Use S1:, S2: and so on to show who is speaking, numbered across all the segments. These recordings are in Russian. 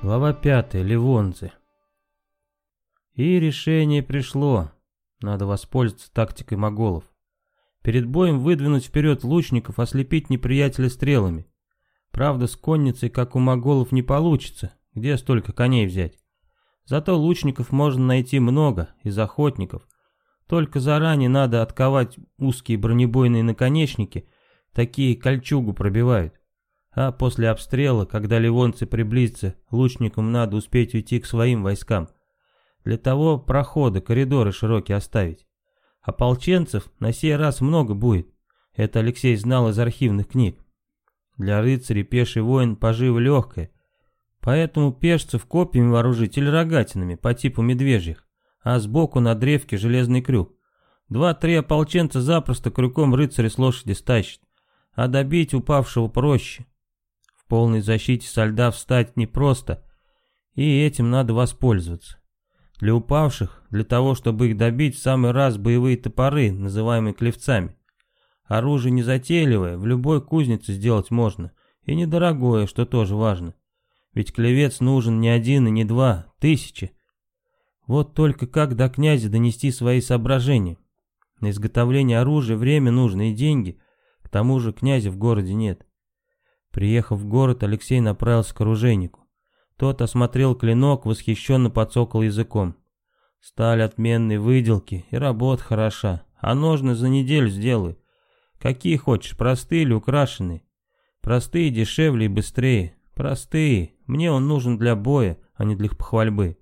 S1: Глава 5. Ливонцы. И решение пришло. Надо воспользоваться тактикой моголов. Перед боем выдвинуть вперед лучников, ослепить неприятеля стрелами. Правда, с конницей, как у моголов, не получится. Где столько коней взять? Зато лучников можно найти много, из охотников. Только заранее надо отковать узкие бронебойные наконечники, такие кольчугу пробивают. А после обстрела, когда ливонцы приблизятся, лучникам надо успеть уйти к своим войскам. Для того проходы, коридоры широкие оставить. Ополченцев на сей раз много будет. Это Алексей знал из архивных книг. Для рыцарей пеший воин поживо легкое. Поэтому пешцев копьями вооружить или рогатинами по типу медвежьих, а сбоку на древке железный крюк. Два-три ополченца запросто крюком рыцаря с лошади стащит, а добить упавшего проще полной защите со льда встать непросто, и этим надо воспользоваться. Для упавших, для того, чтобы их добить, в самый раз боевые топоры, называемые клевцами. Оружие незатейливое, в любой кузнице сделать можно, и недорогое, что тоже важно. Ведь клевец нужен не один и не два, тысячи. Вот только как до князя донести свои соображения? На изготовление оружия время нужно и деньги, к тому же князя в городе нет. Приехав в город, Алексей направился к оружейнику. Тот осмотрел клинок, восхищенно подсокал языком. Сталь отменной выделки и работа хороша, а ножны за неделю сделаю. Какие хочешь, простые или украшенные? Простые дешевле и быстрее. Простые. Мне он нужен для боя, а не для похвальбы.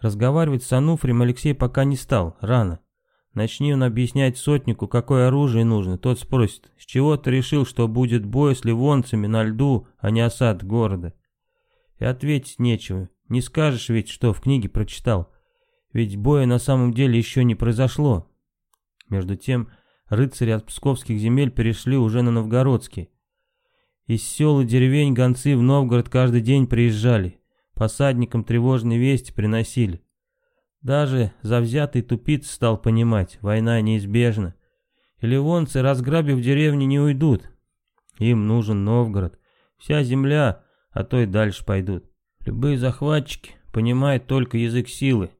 S1: Разговаривать с Ануфрием Алексей пока не стал, рано. Начни он объяснять сотнику, какое оружие нужно, тот спросит, с чего ты решил, что будет бой с ливонцами на льду, а не осад города? И ответить нечего, не скажешь ведь, что в книге прочитал. Ведь боя на самом деле еще не произошло. Между тем, рыцари от псковских земель перешли уже на новгородские. Из сел и деревень гонцы в Новгород каждый день приезжали, посадникам тревожные вести приносили. Даже завзятый тупиц стал понимать, война неизбежна. И ливонцы, разграбив деревни, не уйдут. Им нужен Новгород. Вся земля, а то и дальше пойдут. Любые захватчики понимают только язык силы.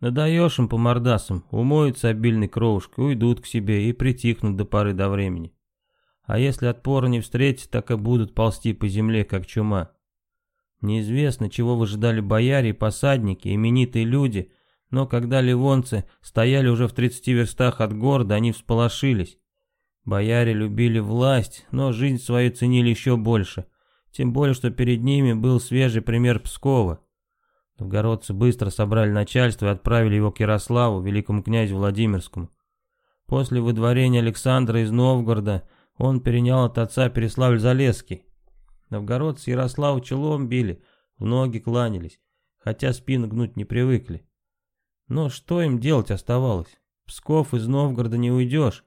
S1: Надаешь им по мордасам, умоются обильной кровушкой, уйдут к себе и притихнут до поры до времени. А если отпора не встретить, так и будут ползти по земле, как чума. Неизвестно, чего выжидали бояре и посадники, именитые люди — но когда ливонцы стояли уже в 30 верстах от города, они всполошились. Бояре любили власть, но жизнь свою ценили еще больше. Тем более, что перед ними был свежий пример Пскова. Новгородцы быстро собрали начальство и отправили его к Ярославу, великому князю Владимирскому. После выдворения Александра из Новгорода он перенял от отца Переславль-Залесский. Новгородцы Ярославу челом били, в ноги кланялись, хотя спину гнуть не привыкли. Но что им делать оставалось? Псков из Новгорода не уйдешь.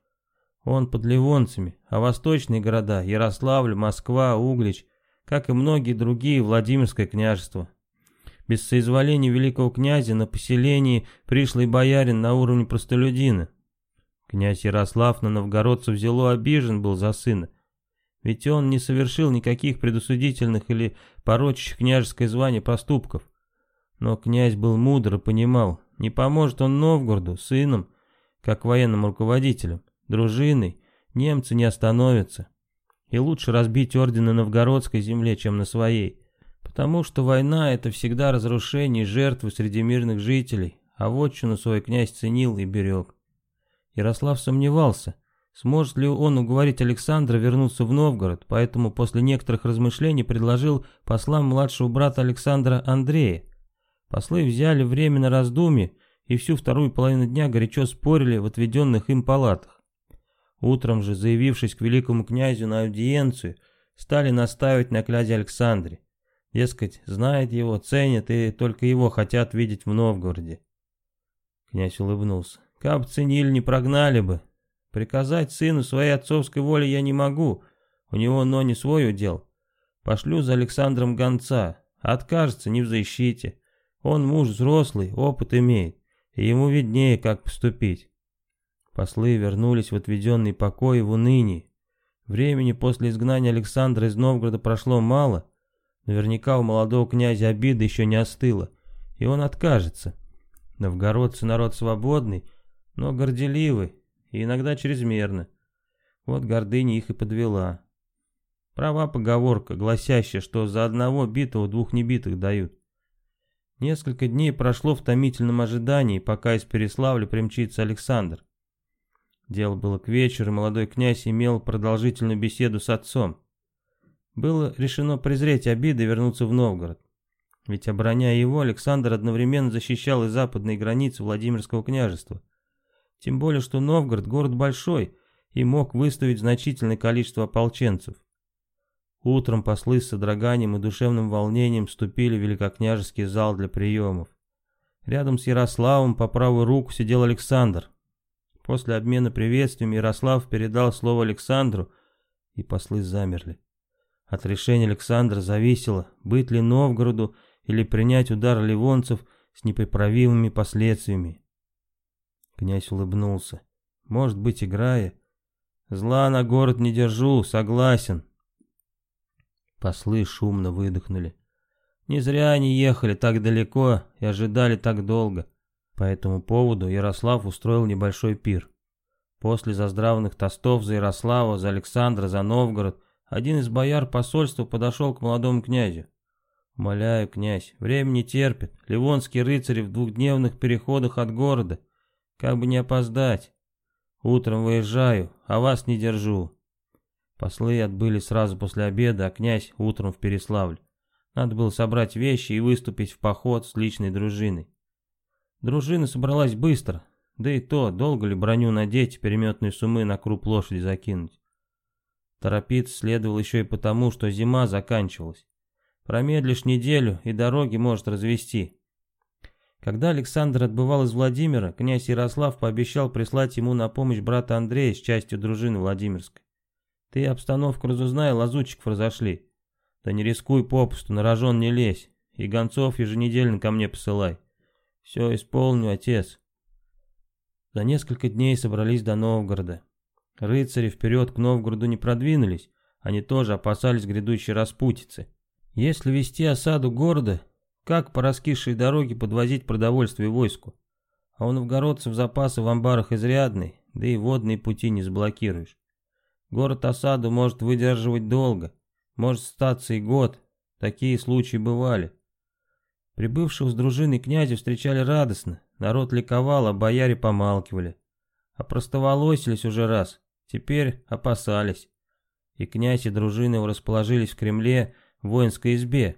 S1: Он под ливонцами, а восточные города, Ярославль, Москва, Углич, как и многие другие, Владимирское княжество. Без соизволения великого князя на поселении пришлый боярин на уровне простолюдина. Князь Ярослав на новгородцев взяло обижен был за сына. Ведь он не совершил никаких предусудительных или порочащих княжеское звание поступков. Но князь был мудр и понимал, не поможет он Новгороду, сыном, как военным руководителем, дружиной, немцы не остановятся. И лучше разбить ордены на новгородской земле, чем на своей. Потому что война — это всегда разрушение и жертвы среди мирных жителей, а вотчину свой князь ценил и берег. Ярослав сомневался, сможет ли он уговорить Александра вернуться в Новгород, поэтому после некоторых размышлений предложил послам младшего брата Александра Андрея, Послы взяли время на раздумье и всю вторую половину дня горячо спорили в отведенных им палатах. Утром же, заявившись к великому князю на аудиенцию, стали настаивать на князе Александре. Дескать, знает его, ценят и только его хотят видеть в Новгороде. Князь улыбнулся. Каб ценили, не прогнали бы. Приказать сыну своей отцовской воли я не могу, у него но не свой удел. Пошлю за Александром гонца, откажется не в защите. Он муж взрослый, опыт имеет, и ему виднее, как поступить. Послы вернулись в отведенный покой в унынии. Времени после изгнания Александра из Новгорода прошло мало, Наверняка у молодого князя обида еще не остыла, и он откажется. Новгородцы народ свободный, но горделивый и иногда чрезмерно. Вот гордыня их и подвела. Права поговорка, гласящая, что за одного битого двух небитых дают. Несколько дней прошло в томительном ожидании, пока из Переславля примчится Александр. Дело было к вечеру, молодой князь имел продолжительную беседу с отцом. Было решено презреть обиды и вернуться в Новгород. Ведь обороняя его, Александр одновременно защищал и западные границы Владимирского княжества. Тем более, что Новгород город большой и мог выставить значительное количество ополченцев. Утром послы с содроганием и душевным волнением вступили в великокняжеский зал для приемов. Рядом с Ярославом по правую руку сидел Александр. После обмена приветствиями Ярослав передал слово Александру, и послы замерли. От решения Александра зависело, быть ли Новгороду или принять удар ливонцев с непоправимыми последствиями. Князь улыбнулся. Может быть, играя. Зла на город не держу, согласен. Послы шумно выдохнули. Не зря они ехали так далеко и ожидали так долго. По этому поводу Ярослав устроил небольшой пир. После заздравных тостов за Ярослава, за Александра, за Новгород, один из бояр посольства подошел к молодому князю. «Умоляю, князь, время не терпит. Ливонские рыцари в двухдневных переходах от города. Как бы не опоздать. Утром выезжаю, а вас не держу. Послы отбыли сразу после обеда, а князь утром в Переславль. Надо было собрать вещи и выступить в поход с личной дружиной. Дружина собралась быстро, да и то, долго ли броню надеть, переметные суммы на круп лошади закинуть. Торопиться следовало еще и потому, что зима заканчивалась. Промедлишь неделю, и дороги может развести. Когда Александр отбывал из Владимира, князь Ярослав пообещал прислать ему на помощь брата Андрея с частью дружины Владимирской. Ты обстановку разузнай, лазутчиков разошли. Да не рискуй попусту, на рожон не лезь. И гонцов еженедельно ко мне посылай. Все исполню, отец. За несколько дней собрались до Новгорода. Рыцари вперед к Новгороду не продвинулись, они тоже опасались грядущей распутицы. Если вести осаду города, как по раскисшей дороге подвозить продовольствие войску? А у новгородцев запасы в амбарах изрядные, да и водные пути не заблокируешь. Город осаду может выдерживать долго, может статься и год. Такие случаи бывали. Прибывших с дружиной князя встречали радостно, народ ликовал, а бояре помалкивали. А простоволосились уже раз, теперь опасались. И князь и дружины его расположились в Кремле в воинской избе.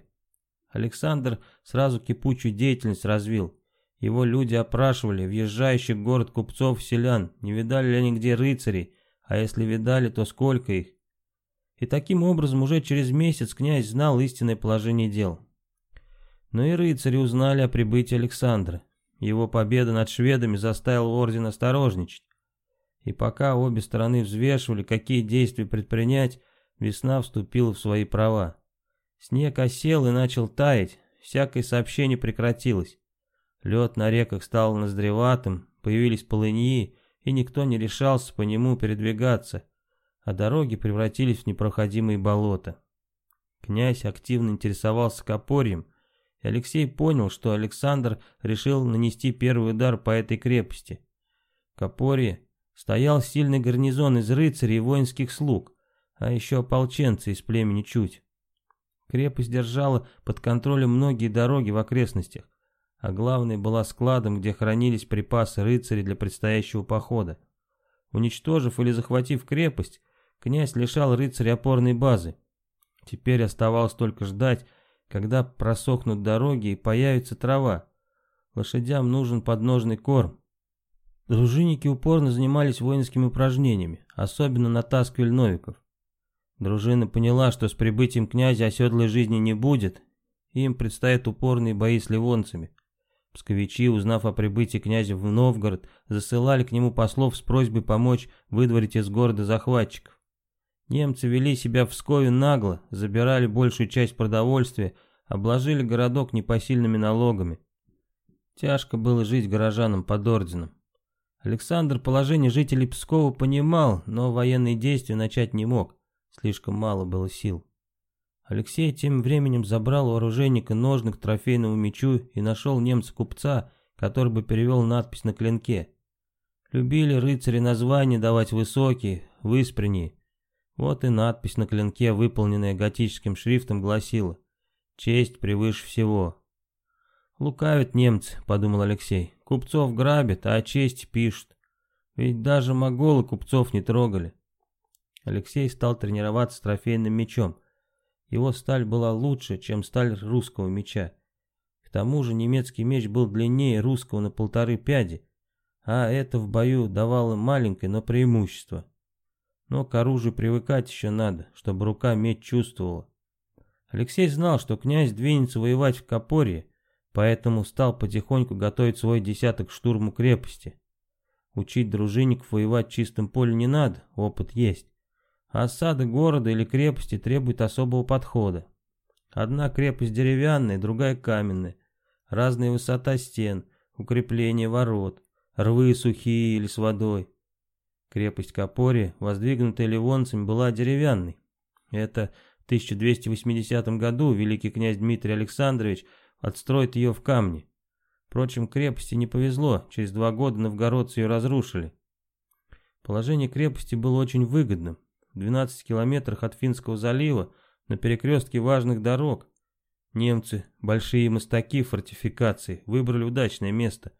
S1: Александр сразу кипучую деятельность развил. Его люди опрашивали въезжающих в город купцов-селян, не видали ли они где рыцарей, а если видали, то сколько их? И таким образом уже через месяц князь знал истинное положение дел. Но и рыцари узнали о прибытии Александра. Его победа над шведами заставила орден осторожничать. И пока обе стороны взвешивали, какие действия предпринять, весна вступила в свои права. Снег осел и начал таять, всякое сообщение прекратилось. Лед на реках стал наздреватым, появились полыньи, и никто не решался по нему передвигаться, а дороги превратились в непроходимые болота. Князь активно интересовался Копорьем, и Алексей понял, что Александр решил нанести первый удар по этой крепости. В Копорье стоял сильный гарнизон из рыцарей и воинских слуг, а еще ополченцы из племени Чуть. Крепость держала под контролем многие дороги в окрестностях, а главной была складом, где хранились припасы рыцарей для предстоящего похода. Уничтожив или захватив крепость, князь лишал рыцаря опорной базы. Теперь оставалось только ждать, когда просохнут дороги и появится трава. Лошадям нужен подножный корм. Дружинники упорно занимались воинскими упражнениями, особенно натаскивали новиков. Дружина поняла, что с прибытием князя оседлой жизни не будет, им предстоят упорные бои с ливонцами. Псковичи, узнав о прибытии князя в Новгород, засылали к нему послов с просьбой помочь выдворить из города захватчиков. Немцы вели себя в Пскове нагло, забирали большую часть продовольствия, обложили городок непосильными налогами. Тяжко было жить горожанам под орденом. Александр положение жителей Пскова понимал, но военные действия начать не мог, слишком мало было сил. Алексей тем временем забрал у оружейника ножны к трофейному мечу и нашел немца-купца, который бы перевел надпись на клинке. Любили рыцари названия давать высокие, выспренние. Вот и надпись на клинке, выполненная готическим шрифтом, гласила «Честь превыше всего». «Лукавят немцы», — подумал Алексей. «Купцов грабят, а о чести пишут. Ведь даже моголы купцов не трогали». Алексей стал тренироваться с трофейным мечом. Его сталь была лучше, чем сталь русского меча. К тому же немецкий меч был длиннее русского на полторы пяди, а это в бою давало маленькое, но преимущество. Но к оружию привыкать еще надо, чтобы рука медь чувствовала. Алексей знал, что князь двинется воевать в Копорье, поэтому стал потихоньку готовить свой десяток штурму крепости. Учить дружинников воевать в чистом поле не надо, опыт есть. Осада города или крепости требует особого подхода. Одна крепость деревянная, другая каменная. Разная высота стен, укрепление ворот рвы сухие или с водой. Крепость Капори, воздвигнутая ливонцами, была деревянной. Это в 1280 году великий князь Дмитрий Александрович отстроит ее в камне. Впрочем, крепости не повезло, через два года новгородцы ее разрушили. Положение крепости было очень выгодным. В 12 километрах от Финского залива, на перекрестке важных дорог, немцы, большие мостаки фортификации, выбрали удачное место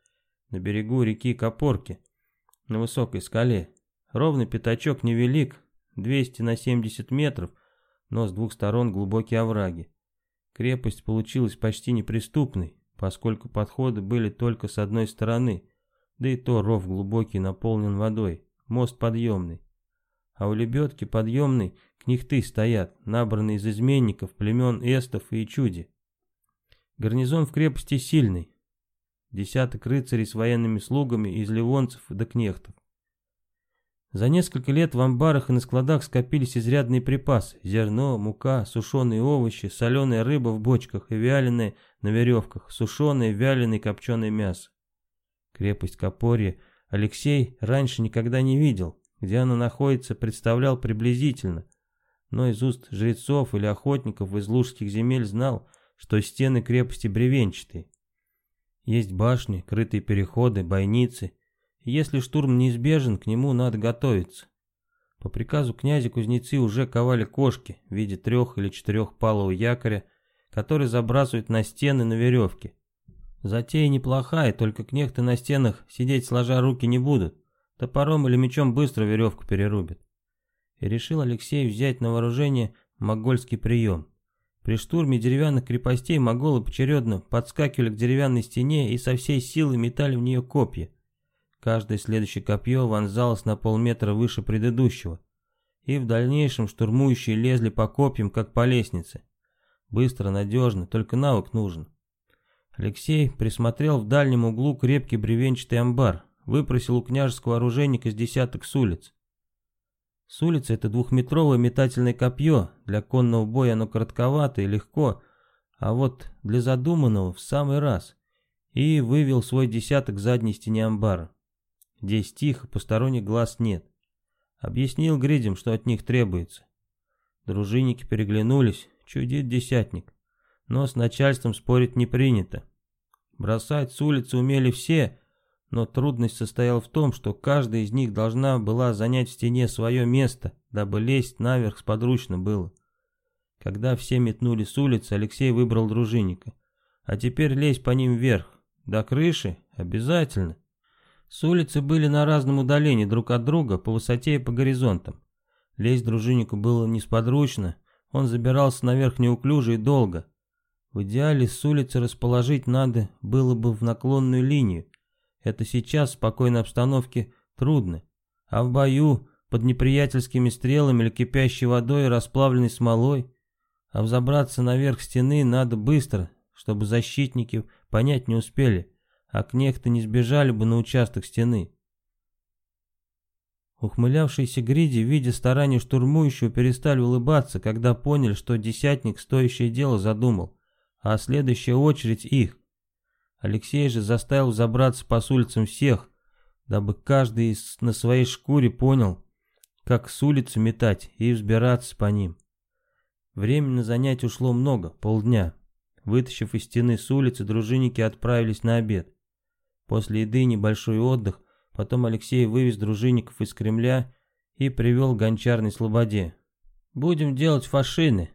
S1: на берегу реки Копорки, на высокой скале. Ровный пятачок невелик, 200 на 70 метров, но с двух сторон глубокие овраги. Крепость получилась почти неприступной, поскольку подходы были только с одной стороны, да и то ров глубокий наполнен водой, мост подъемный. А у лебедки подъемной книхты стоят, набранные из изменников, племен эстов и чуди. Гарнизон в крепости сильный, десяток рыцарей с военными слугами из ливонцев до кнехтов. За несколько лет в амбарах и на складах скопились изрядные припасы. Зерно, мука, сушеные овощи, соленая рыба в бочках и вяленое на веревках, сушеное, вяленое копченое мясо. Крепость Копорье Алексей раньше никогда не видел. Где она находится, представлял приблизительно. Но из уст жрецов или охотников из лужских земель знал, что стены крепости бревенчатые. Есть башни, крытые переходы, бойницы. И если штурм неизбежен, к нему надо готовиться. По приказу князя кузнецы уже ковали кошки в виде трех или четырех палого якоря, который забрасывают на стены на веревке. Затея неплохая, только кнехты на стенах сидеть сложа руки не будут. Топором или мечом быстро веревку перерубят. И решил Алексей взять на вооружение могольский прием. При штурме деревянных крепостей моголы поочередно подскакивали к деревянной стене и со всей силы метали в нее копья. Каждое следующее копье вонзалось на полметра выше предыдущего. И в дальнейшем штурмующие лезли по копьям, как по лестнице. Быстро, надежно, только навык нужен. Алексей присмотрел в дальнем углу крепкий бревенчатый амбар, выпросил у княжеского оружейника с десяток с улиц. С улицы это двухметровое метательное копье, для конного боя оно коротковато и легко, а вот для задуманного в самый раз. И вывел свой десяток к задней стене амбара. Здесь тихо, посторонних глаз нет. Объяснил гридям, что от них требуется. Дружинники переглянулись, чудит десятник. Но с начальством спорить не принято. Бросать с улицы умели все, но трудность состояла в том, что каждая из них должна была занять в стене свое место, дабы лезть наверх сподручно было. Когда все метнули с улицы, Алексей выбрал дружинника. А теперь лезь по ним вверх. До крыши? Обязательно. С улицы были на разном удалении друг от друга, по высоте и по горизонтам. Лезть дружиннику было несподручно, он забирался наверх неуклюже и долго. В идеале с улицы расположить надо было бы в наклонную линию, это сейчас в спокойной обстановке трудно. А в бою, под неприятельскими стрелами или кипящей водой, расплавленной смолой, а взобраться наверх стены надо быстро, чтобы защитники понять не успели, а кнехты не сбежали бы на участок стены. Ухмылявшиеся гриди, видя старания штурмующего, перестали улыбаться, когда поняли, что десятник стоящее дело задумал, а следующая очередь их. Алексей же заставил забраться по улицам всех, дабы каждый на своей шкуре понял, как с улицы метать и взбираться по ним. Времени на занятие ушло много, полдня. Вытащив из стены с улицы, дружинники отправились на обед. После еды небольшой отдых, потом Алексей вывез дружинников из Кремля и привел к гончарной слободе. «Будем делать фашины».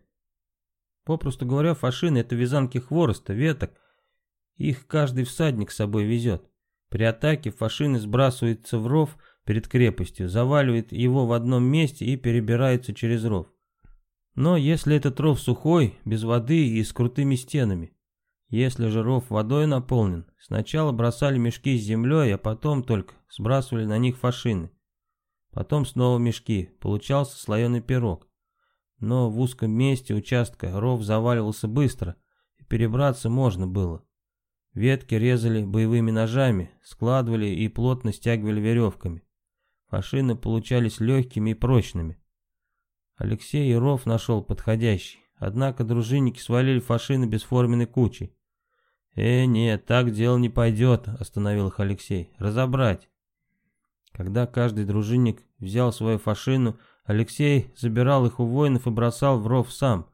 S1: Попросту говоря, фашины — это вязанки хвороста, веток. Их каждый всадник с собой везет. При атаке фашины сбрасываются в ров перед крепостью, заваливает его в одном месте и перебирается через ров. Но если этот ров сухой, без воды и с крутыми стенами. Если же ров водой наполнен, сначала бросали мешки с землей, а потом только сбрасывали на них фашины. Потом снова мешки, получался слоеный пирог. Но в узком месте участка ров заваливался быстро, и перебраться можно было. Ветки резали боевыми ножами, складывали и плотно стягивали веревками. Фашины получались легкими и прочными. Алексей Яров нашел подходящий, однако дружинники свалили фашины бесформенной кучей. «Э, нет, так дело не пойдет», — остановил их Алексей. «Разобрать». Когда каждый дружинник взял свою фашину, Алексей забирал их у воинов и бросал в ров сам.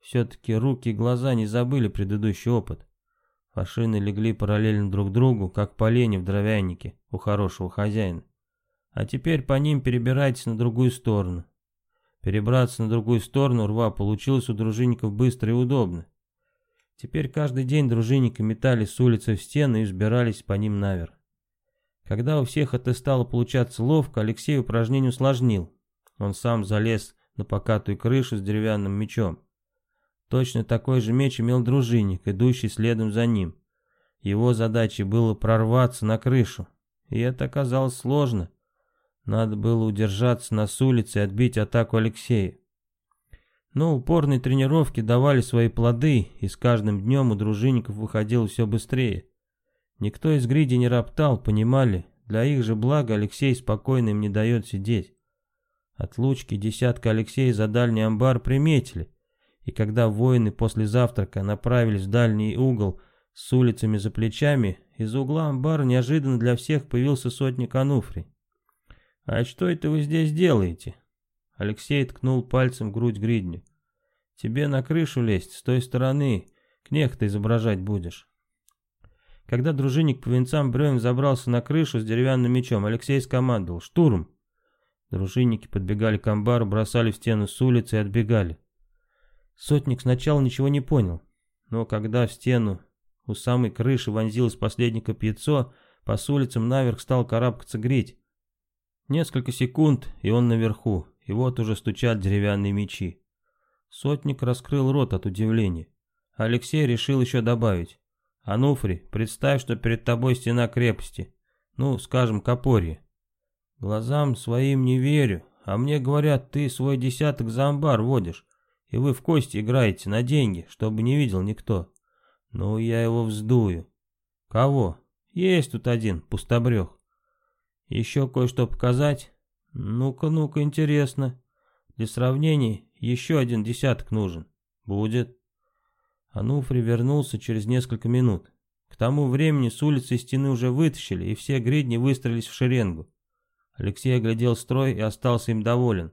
S1: Все-таки руки и глаза не забыли предыдущий опыт. Фашины легли параллельно друг другу, как полени в дровянике у хорошего хозяина. А теперь по ним перебирайтесь на другую сторону. Перебраться на другую сторону рва получилось у дружинников быстро и удобно. Теперь каждый день дружинники метались с улицы в стены и взбирались по ним наверх. Когда у всех это стало получаться ловко, Алексей упражнение усложнил. Он сам залез на покатую крышу с деревянным мечом. Точно такой же меч имел дружинник, идущий следом за ним. Его задачей было прорваться на крышу, и это оказалось сложно. Надо было удержаться на с улице и отбить атаку Алексея. Но упорные тренировки давали свои плоды, и с каждым днем у дружинников выходило все быстрее. Никто из гриди не роптал, понимали, для их же блага Алексей спокойно им не дает сидеть. Отлучки десятка Алексея за дальний амбар приметили, и когда воины после завтрака направились в дальний угол с улицами за плечами, из угла амбара неожиданно для всех появился сотник Ануфрий. «А что это вы здесь делаете?» Алексей ткнул пальцем в грудь гридню. «Тебе на крышу лезть, с той стороны, кнехта изображать будешь». Когда дружинник по венцам бревен забрался на крышу с деревянным мечом, Алексей скомандовал «Штурм!». Дружинники подбегали к амбару, бросали в стену с улицы и отбегали. Сотник сначала ничего не понял, но когда в стену у самой крыши вонзилось последнее копьецо, по улицам наверх стал карабкаться грить. Несколько секунд, и он наверху, и вот уже стучат деревянные мечи. Сотник раскрыл рот от удивления. Алексей решил еще добавить. «Ануфрий, представь, что перед тобой стена крепости. Ну, скажем, Копорье. Глазам своим не верю, а мне говорят, ты свой десяток за амбар водишь, и вы в кости играете на деньги, чтобы не видел никто. Ну, я его вздую. Кого? Есть тут один, пустобрех. Еще кое-что показать? Ну-ка, ну-ка, интересно. Для сравнения, еще один десяток нужен. Будет. Ануфрий вернулся через несколько минут. К тому времени с улицы стены уже вытащили, и все гридни выстроились в шеренгу. Алексей оглядел строй и остался им доволен.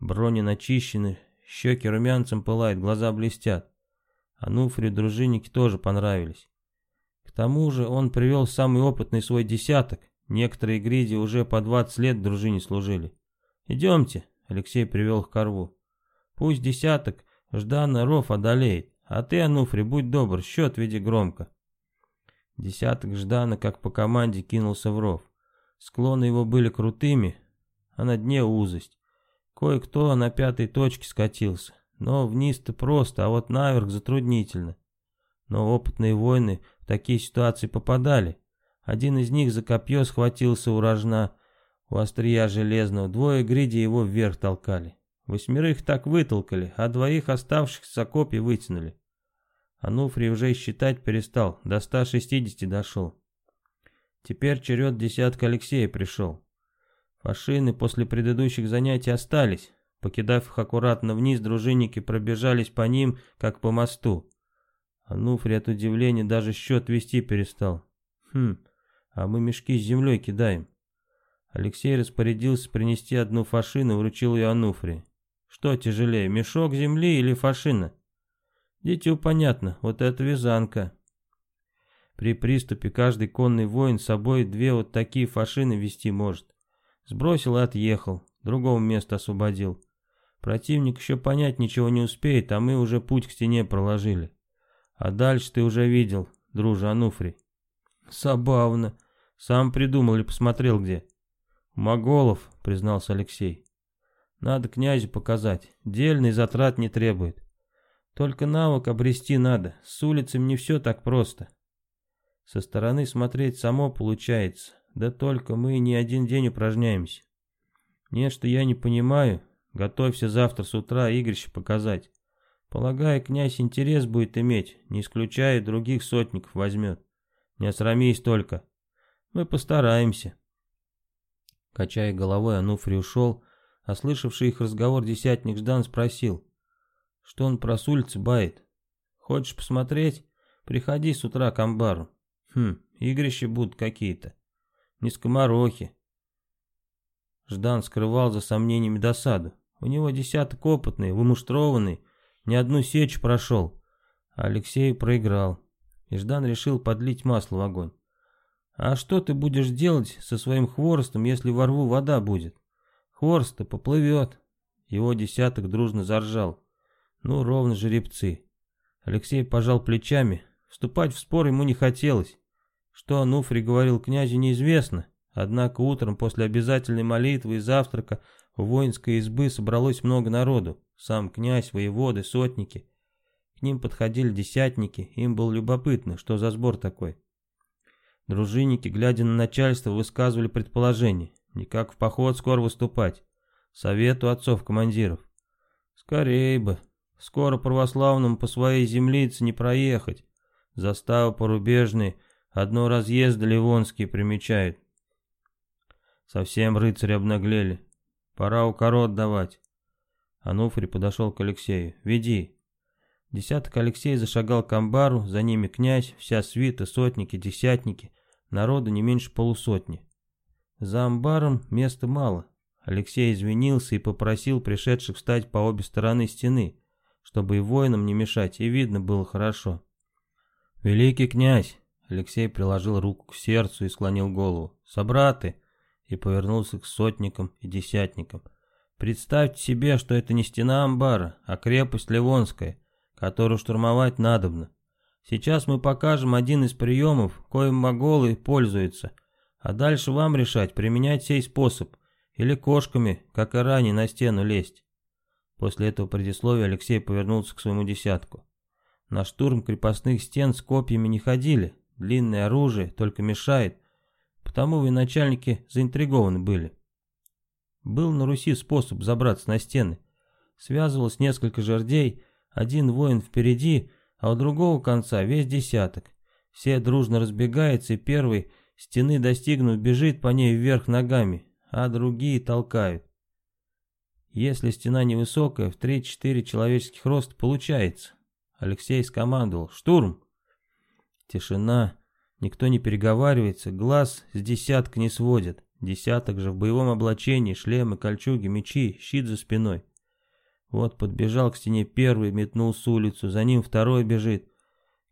S1: Брони начищены, щеки румянцем пылают, глаза блестят. Ануфрию дружинники тоже понравились. К тому же он привел самый опытный свой десяток, Некоторые гриди уже по 20 лет в дружине служили. «Идемте», — Алексей привел к рву. «Пусть десяток Ждана ров одолеет, а ты, Ануфри, будь добр, счет веди громко». Десяток Ждана, как по команде, кинулся в ров. Склоны его были крутыми, а на дне узость. Кое-кто на пятой точке скатился, но вниз-то просто, а вот наверх затруднительно. Но опытные воины в такие ситуации попадали, один из них за копье схватился у рожна, у острия железного, двое гриди его вверх толкали. Восьмерых так вытолкали, а двоих оставшихся за копья вытянули. Ануфрий уже считать перестал, до 160 дошел. Теперь черед десятка Алексея пришел. Фашины после предыдущих занятий остались. Покидав их аккуратно вниз, дружинники пробежались по ним, как по мосту. Ануфрий от удивления даже счет вести перестал. Хм, а мы мешки с землей кидаем. Алексей распорядился принести одну фашину вручил ее Ануфре. Что тяжелее, мешок земли или фашина? Дитю понятно, вот это вязанка. При приступе каждый конный воин с собой две вот такие фашины вести может. Сбросил и отъехал, другого места освободил. Противник еще понять ничего не успеет, а мы уже путь к стене проложили. А дальше ты уже видел, друже Ануфрий. Забавно. Сам придумал или посмотрел где? Моголов, признался Алексей. Надо князю показать. Дельный затрат не требует. Только навык обрести надо. С улицами не все так просто. Со стороны смотреть само получается. Да только мы не один день упражняемся. Нет, что я не понимаю. Готовься завтра с утра игрище показать. Полагаю, князь интерес будет иметь, не исключая других сотников возьмет. Не осрамись только. Мы постараемся. Качая головой, Ануфрий ушел, а слышавший их разговор десятник Ждан спросил, что он про с улицы бает. Хочешь посмотреть? Приходи с утра к амбару. Хм, игрища будут какие-то. Не скоморохи. Ждан скрывал за сомнениями досаду. У него десяток опытный, вымуштрованный, ни одну сечь прошел. А Алексей проиграл. И Ждан решил подлить масло в огонь. А что ты будешь делать со своим хворостом, если во рву вода будет? Хворост-то поплывет. Его десяток дружно заржал. Ну, ровно жеребцы. Алексей пожал плечами. Вступать в спор ему не хотелось. Что Ануфрий говорил князю, неизвестно. Однако утром после обязательной молитвы и завтрака у воинской избы собралось много народу. Сам князь, воеводы, сотники. К ним подходили десятники, им было любопытно, что за сбор такой. Дружинники, глядя на начальство, высказывали предположение. Никак в поход скоро выступать. Совету отцов-командиров. Скорей бы. Скоро православным по своей землице не проехать. Заставы порубежные, одно разъезда ливонские примечают. Совсем рыцари обнаглели. Пора укорот давать. Ануфрий подошел к Алексею. «Веди». Десяток Алексей зашагал к амбару, за ними князь, вся свита, сотники, десятники, народу не меньше полусотни. За амбаром места мало. Алексей извинился и попросил пришедших встать по обе стороны стены, чтобы и воинам не мешать, и видно было хорошо. «Великий князь!» Алексей приложил руку к сердцу и склонил голову. «Собраты!» и повернулся к сотникам и десятникам. Представьте себе, что это не стена амбара, а крепость Ливонская, которую штурмовать надобно. Сейчас мы покажем один из приемов, коим моголы пользуются, а дальше вам решать, применять сей способ, или кошками, как и ранее, на стену лезть. После этого предисловия Алексей повернулся к своему десятку. На штурм крепостных стен с копьями не ходили, длинное оружие только мешает, потому вы, начальники, заинтригованы были. Был на Руси способ забраться на стены. Связывалось несколько жердей, один воин впереди, а у другого конца весь десяток. Все дружно разбегаются, и первый стены достигнут, бежит по ней вверх ногами, а другие толкают. Если стена невысокая, в 3-4 человеческих роста получается. Алексей скомандовал «Штурм!». Тишина, никто не переговаривается, глаз с десятка не сводит. Десяток же в боевом облачении, шлемы, кольчуги, мечи, щит за спиной. Вот подбежал к стене первый, метнул с улицу, за ним второй бежит.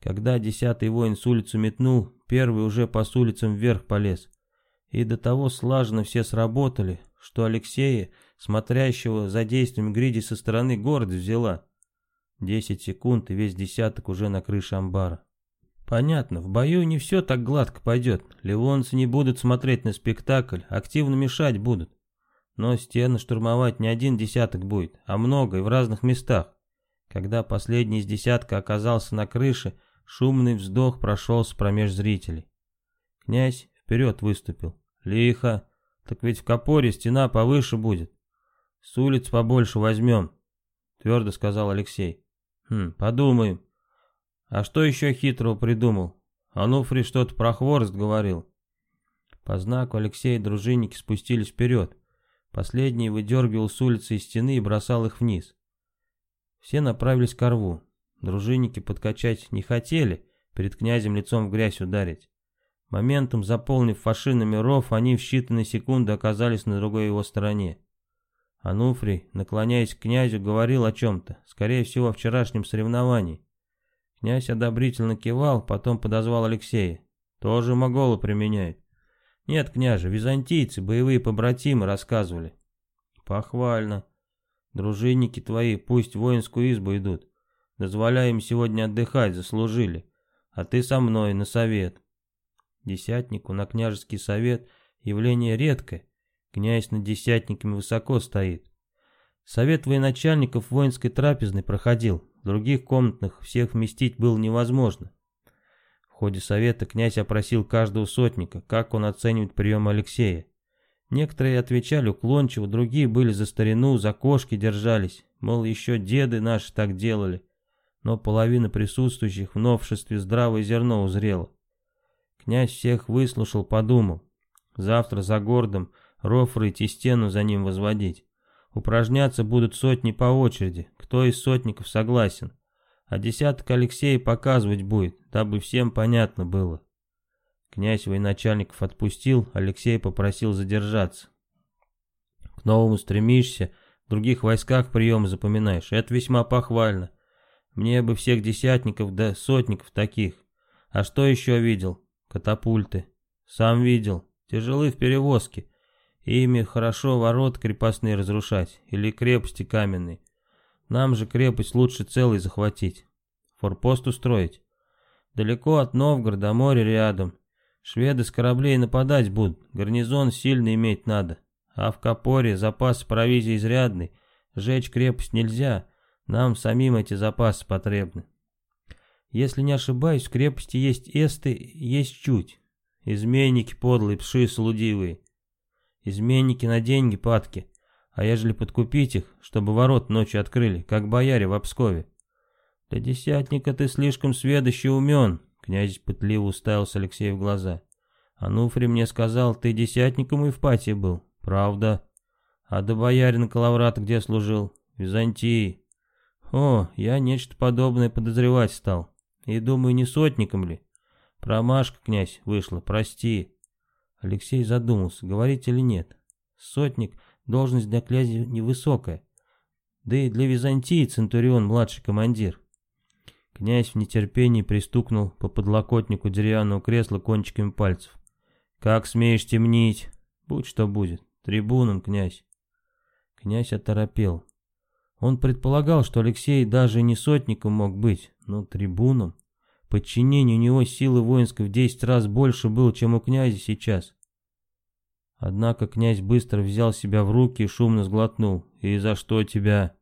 S1: Когда десятый воин с улицу метнул, первый уже по с улицам вверх полез. И до того слаженно все сработали, что Алексея, смотрящего за действием Гриди со стороны, гордость взяла. Десять секунд, и весь десяток уже на крыше амбара. Понятно, в бою не все так гладко пойдет. Ливонцы не будут смотреть на спектакль, активно мешать будут. Но стены штурмовать не один десяток будет, а много и в разных местах. Когда последний из десятка оказался на крыше, шумный вздох прошелся промеж зрителей. Князь вперед выступил. Лихо, так ведь в Копоре стена повыше будет. С улиц побольше возьмем, твердо сказал Алексей. Хм, подумаем. А что еще хитрого придумал? Ануфрий что-то про хворост говорил. По знаку Алексея дружинники спустились вперед. Последний выдергивал с улицы и стены и бросал их вниз. Все направились к рву. Дружинники подкачать не хотели, перед князем лицом в грязь ударить. Моментом заполнив фашинами ров, они в считанные секунды оказались на другой его стороне. Ануфрий, наклоняясь к князю, говорил о чем-то, скорее всего, о вчерашнем соревновании. Князь одобрительно кивал, потом подозвал Алексея. Тоже моголы применяют. Нет, княже, византийцы, боевые побратимы рассказывали. Похвально. Дружинники твои пусть в воинскую избу идут. Дозволяй им сегодня отдыхать, заслужили. А ты со мной на совет. Десятнику на княжеский совет явление редкое. Князь над десятниками высоко стоит. Совет военачальников воинской трапезной проходил. Других комнатных всех вместить было невозможно. В ходе совета князь опросил каждого сотника, как он оценивает прием Алексея. Некоторые отвечали уклончиво, другие были за старину, за кошки держались, мол, еще деды наши так делали. Но половина присутствующих в новшестве здравое зерно узрела. Князь всех выслушал, подумал. Завтра за городом ров рыть и стену за ним возводить. Упражняться будут сотни по очереди, кто из сотников согласен а десяток Алексея показывать будет, дабы всем понятно было. Князь военачальников отпустил, Алексей попросил задержаться. К новому стремишься, в других войсках прием запоминаешь, это весьма похвально. Мне бы всех десятников да сотников таких. А что еще видел? Катапульты. Сам видел. Тяжелы в перевозке. Ими хорошо ворот крепостные разрушать или крепости каменные. Нам же крепость лучше целой захватить. Форпост устроить. Далеко от Новгорода, море рядом. Шведы с кораблей нападать будут, гарнизон сильно иметь надо. А в Копоре запас провизии изрядный, жечь крепость нельзя, нам самим эти запасы потребны. Если не ошибаюсь, в крепости есть эсты, есть чуть. Изменники подлые, пши слудивые. Изменники на деньги падки. А ежели подкупить их, чтобы ворот ночью открыли, как бояре в Обскове? Для десятника ты слишком сведущий умен, князь пытливо уставился Алексею в глаза. Ануфрий мне сказал, ты десятником и в пати был. Правда. А до боярина Калаврата где служил? Византии. О, я нечто подобное подозревать стал. И думаю, не сотником ли? Промашка, князь, вышла, прости. Алексей задумался, говорить или нет. Сотник Должность для князя невысокая. Да и для Византии Центурион младший командир. Князь в нетерпении пристукнул по подлокотнику деревянного кресла кончиками пальцев. «Как смеешь темнить? Будь что будет. Трибуном, князь». Князь оторопел. Он предполагал, что Алексей даже не сотником мог быть, но трибуном. Подчинение у него силы воинской в десять раз больше было, чем у князя сейчас. Однако князь быстро взял себя в руки и шумно сглотнул. «И за что тебя?»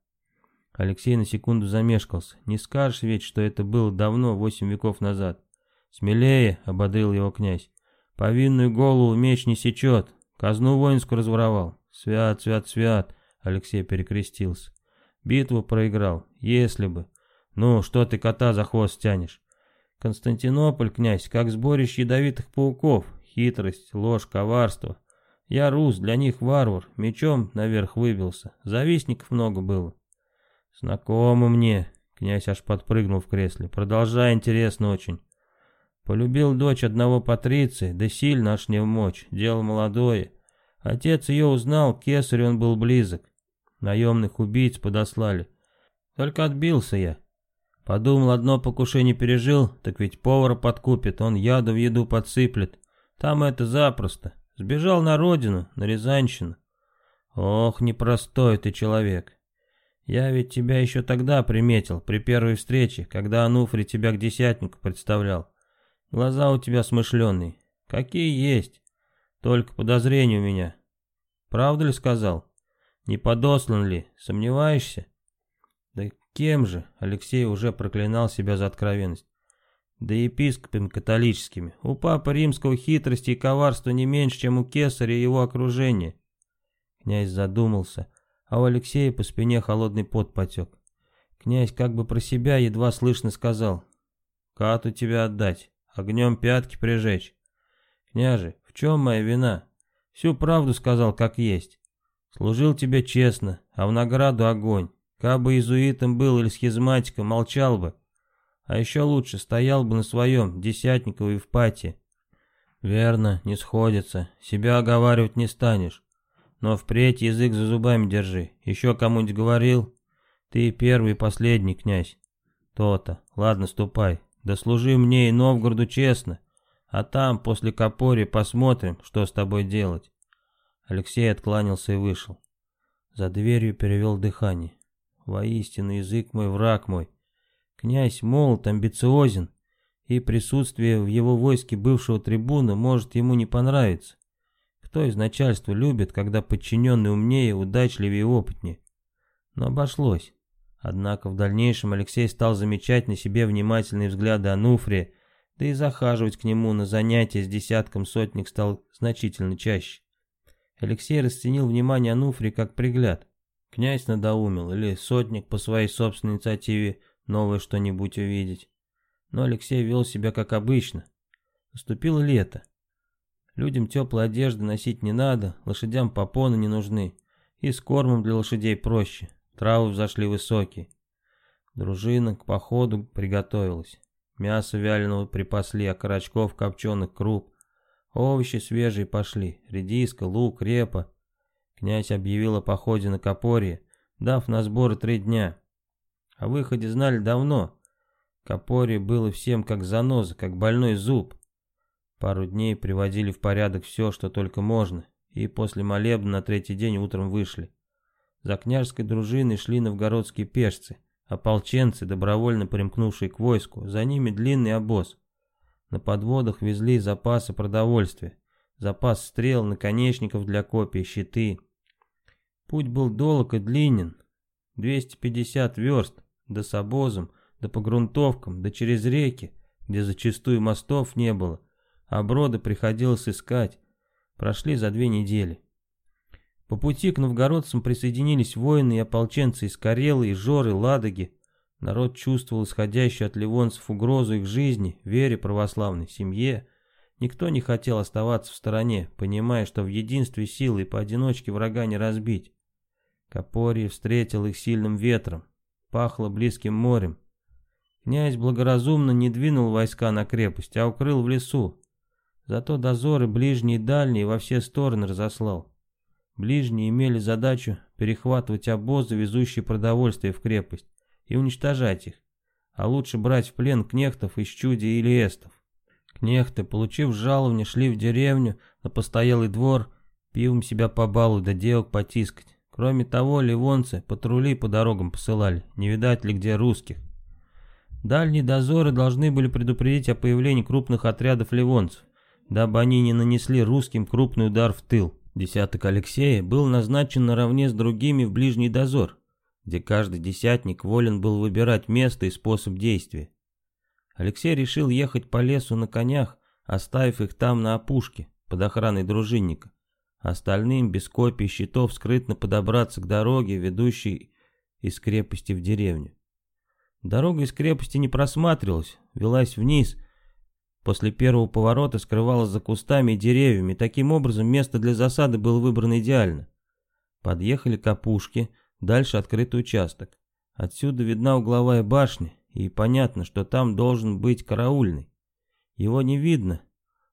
S1: Алексей на секунду замешкался. «Не скажешь ведь, что это было давно, восемь веков назад». «Смелее!» — ободрил его князь. «Повинную голову меч не сечет. Казну воинскую разворовал». «Свят, свят, свят!» — Алексей перекрестился. «Битву проиграл. Если бы. Ну, что ты кота за хвост тянешь?» «Константинополь, князь, как сборище ядовитых пауков. Хитрость, ложь, коварство. Я рус, для них варвар, мечом наверх выбился, завистников много было. Знакомо мне, князь аж подпрыгнул в кресле, продолжай, интересно очень. Полюбил дочь одного патриции, да сильно аж не в мочь, дело молодое. Отец ее узнал, кесарь он был близок. Наемных убийц подослали. Только отбился я. Подумал, одно покушение пережил, так ведь повара подкупит, он яду в еду подсыплет. Там это запросто. Сбежал на родину, на Рязанщину. Ох, непростой ты человек. Я ведь тебя еще тогда приметил, при первой встрече, когда Ануфрий тебя к десятнику представлял. Глаза у тебя смышленные. Какие есть. Только подозрения у меня. Правда ли сказал? Не подослан ли? Сомневаешься? Кем же? Алексей уже проклинал себя за откровенность да епископами католическими. У папы римского хитрости и коварства не меньше, чем у кесаря и его окружения. Князь задумался, а у Алексея по спине холодный пот потек. Князь как бы про себя едва слышно сказал. «Кату тебя отдать, огнем пятки прижечь. Княже, в чем моя вина? Всю правду сказал, как есть. Служил тебе честно, а в награду огонь. Кабы иезуитом был или схизматиком, молчал бы. А еще лучше, стоял бы на своем, Десятниково и Верно, не сходится, себя оговаривать не станешь. Но впредь язык за зубами держи. Еще кому-нибудь говорил? Ты первый и последний, князь. То-то. Ладно, ступай. Да служи мне и Новгороду честно. А там, после Копори, посмотрим, что с тобой делать. Алексей откланялся и вышел. За дверью перевел дыхание. Воистину, язык мой, враг мой. Князь молод, амбициозен, и присутствие в его войске бывшего трибуна может ему не понравиться. Кто из начальства любит, когда подчиненный умнее, удачливее и опытнее? Но обошлось. Однако в дальнейшем Алексей стал замечать на себе внимательные взгляды Ануфрия, да и захаживать к нему на занятия с десятком сотник стал значительно чаще. Алексей расценил внимание Ануфрия как пригляд. Князь надоумил или сотник по своей собственной инициативе новое что-нибудь увидеть. Но Алексей вел себя как обычно. Наступило лето. Людям теплой одежды носить не надо, лошадям попоны не нужны. И с кормом для лошадей проще. Травы взошли высокие. Дружина к походу приготовилась. Мясо вяленого припасли, а окорочков копченых круп. Овощи свежие пошли, редиска, лук, репа. Князь объявил о походе на Копорье, дав на сборы три дня. О выходе знали давно. Копорье было всем как заноза, как больной зуб. Пару дней приводили в порядок все, что только можно, и после молебна на третий день утром вышли. За княжской дружиной шли новгородские пешцы, ополченцы, добровольно примкнувшие к войску, за ними длинный обоз. На подводах везли запасы продовольствия, запас стрел, наконечников для копий, щиты. Путь был долг и длинен, 250 верст, да с обозом, да по грунтовкам, да через реки, где зачастую мостов не было, а броды приходилось искать. Прошли за две недели. По пути к новгородцам присоединились воины и ополченцы из Карелы, Жоры, Ладоги. Народ чувствовал исходящую от ливонцев угрозу их жизни, вере православной, семье. Никто не хотел оставаться в стороне, понимая, что в единстве силы и поодиночке врага не разбить. Копорий встретил их сильным ветром, пахло близким морем. Князь благоразумно не двинул войска на крепость, а укрыл в лесу, Зато дозоры ближние и дальние во все стороны разослал. Ближние имели задачу перехватывать обозы, везущие продовольствие в крепость, и уничтожать их, а лучше брать в плен кнехтов из чуди или эстов. Кнехты, получив жалование, шли в деревню, на постоялый двор, пивом себя побалуют, да девок потискать. Кроме того, ливонцы патрули по дорогам посылали, не видать ли где русских. Дальние дозоры должны были предупредить о появлении крупных отрядов ливонцев дабы они не нанесли русским крупный удар в тыл. Десяток Алексея был назначен наравне с другими в ближний дозор, где каждый десятник волен был выбирать место и способ действия. Алексей решил ехать по лесу на конях, оставив их там на опушке, под охраной дружинника. Остальным без копий щитов скрытно подобраться к дороге, ведущей из крепости в деревню. Дорога из крепости не просматривалась, велась вниз, После первого поворота скрывалась за кустами и деревьями, таким образом место для засады было выбрано идеально. Подъехали к опушке, дальше открытый участок. Отсюда видна угловая башня, и понятно, что там должен быть караульный. Его не видно.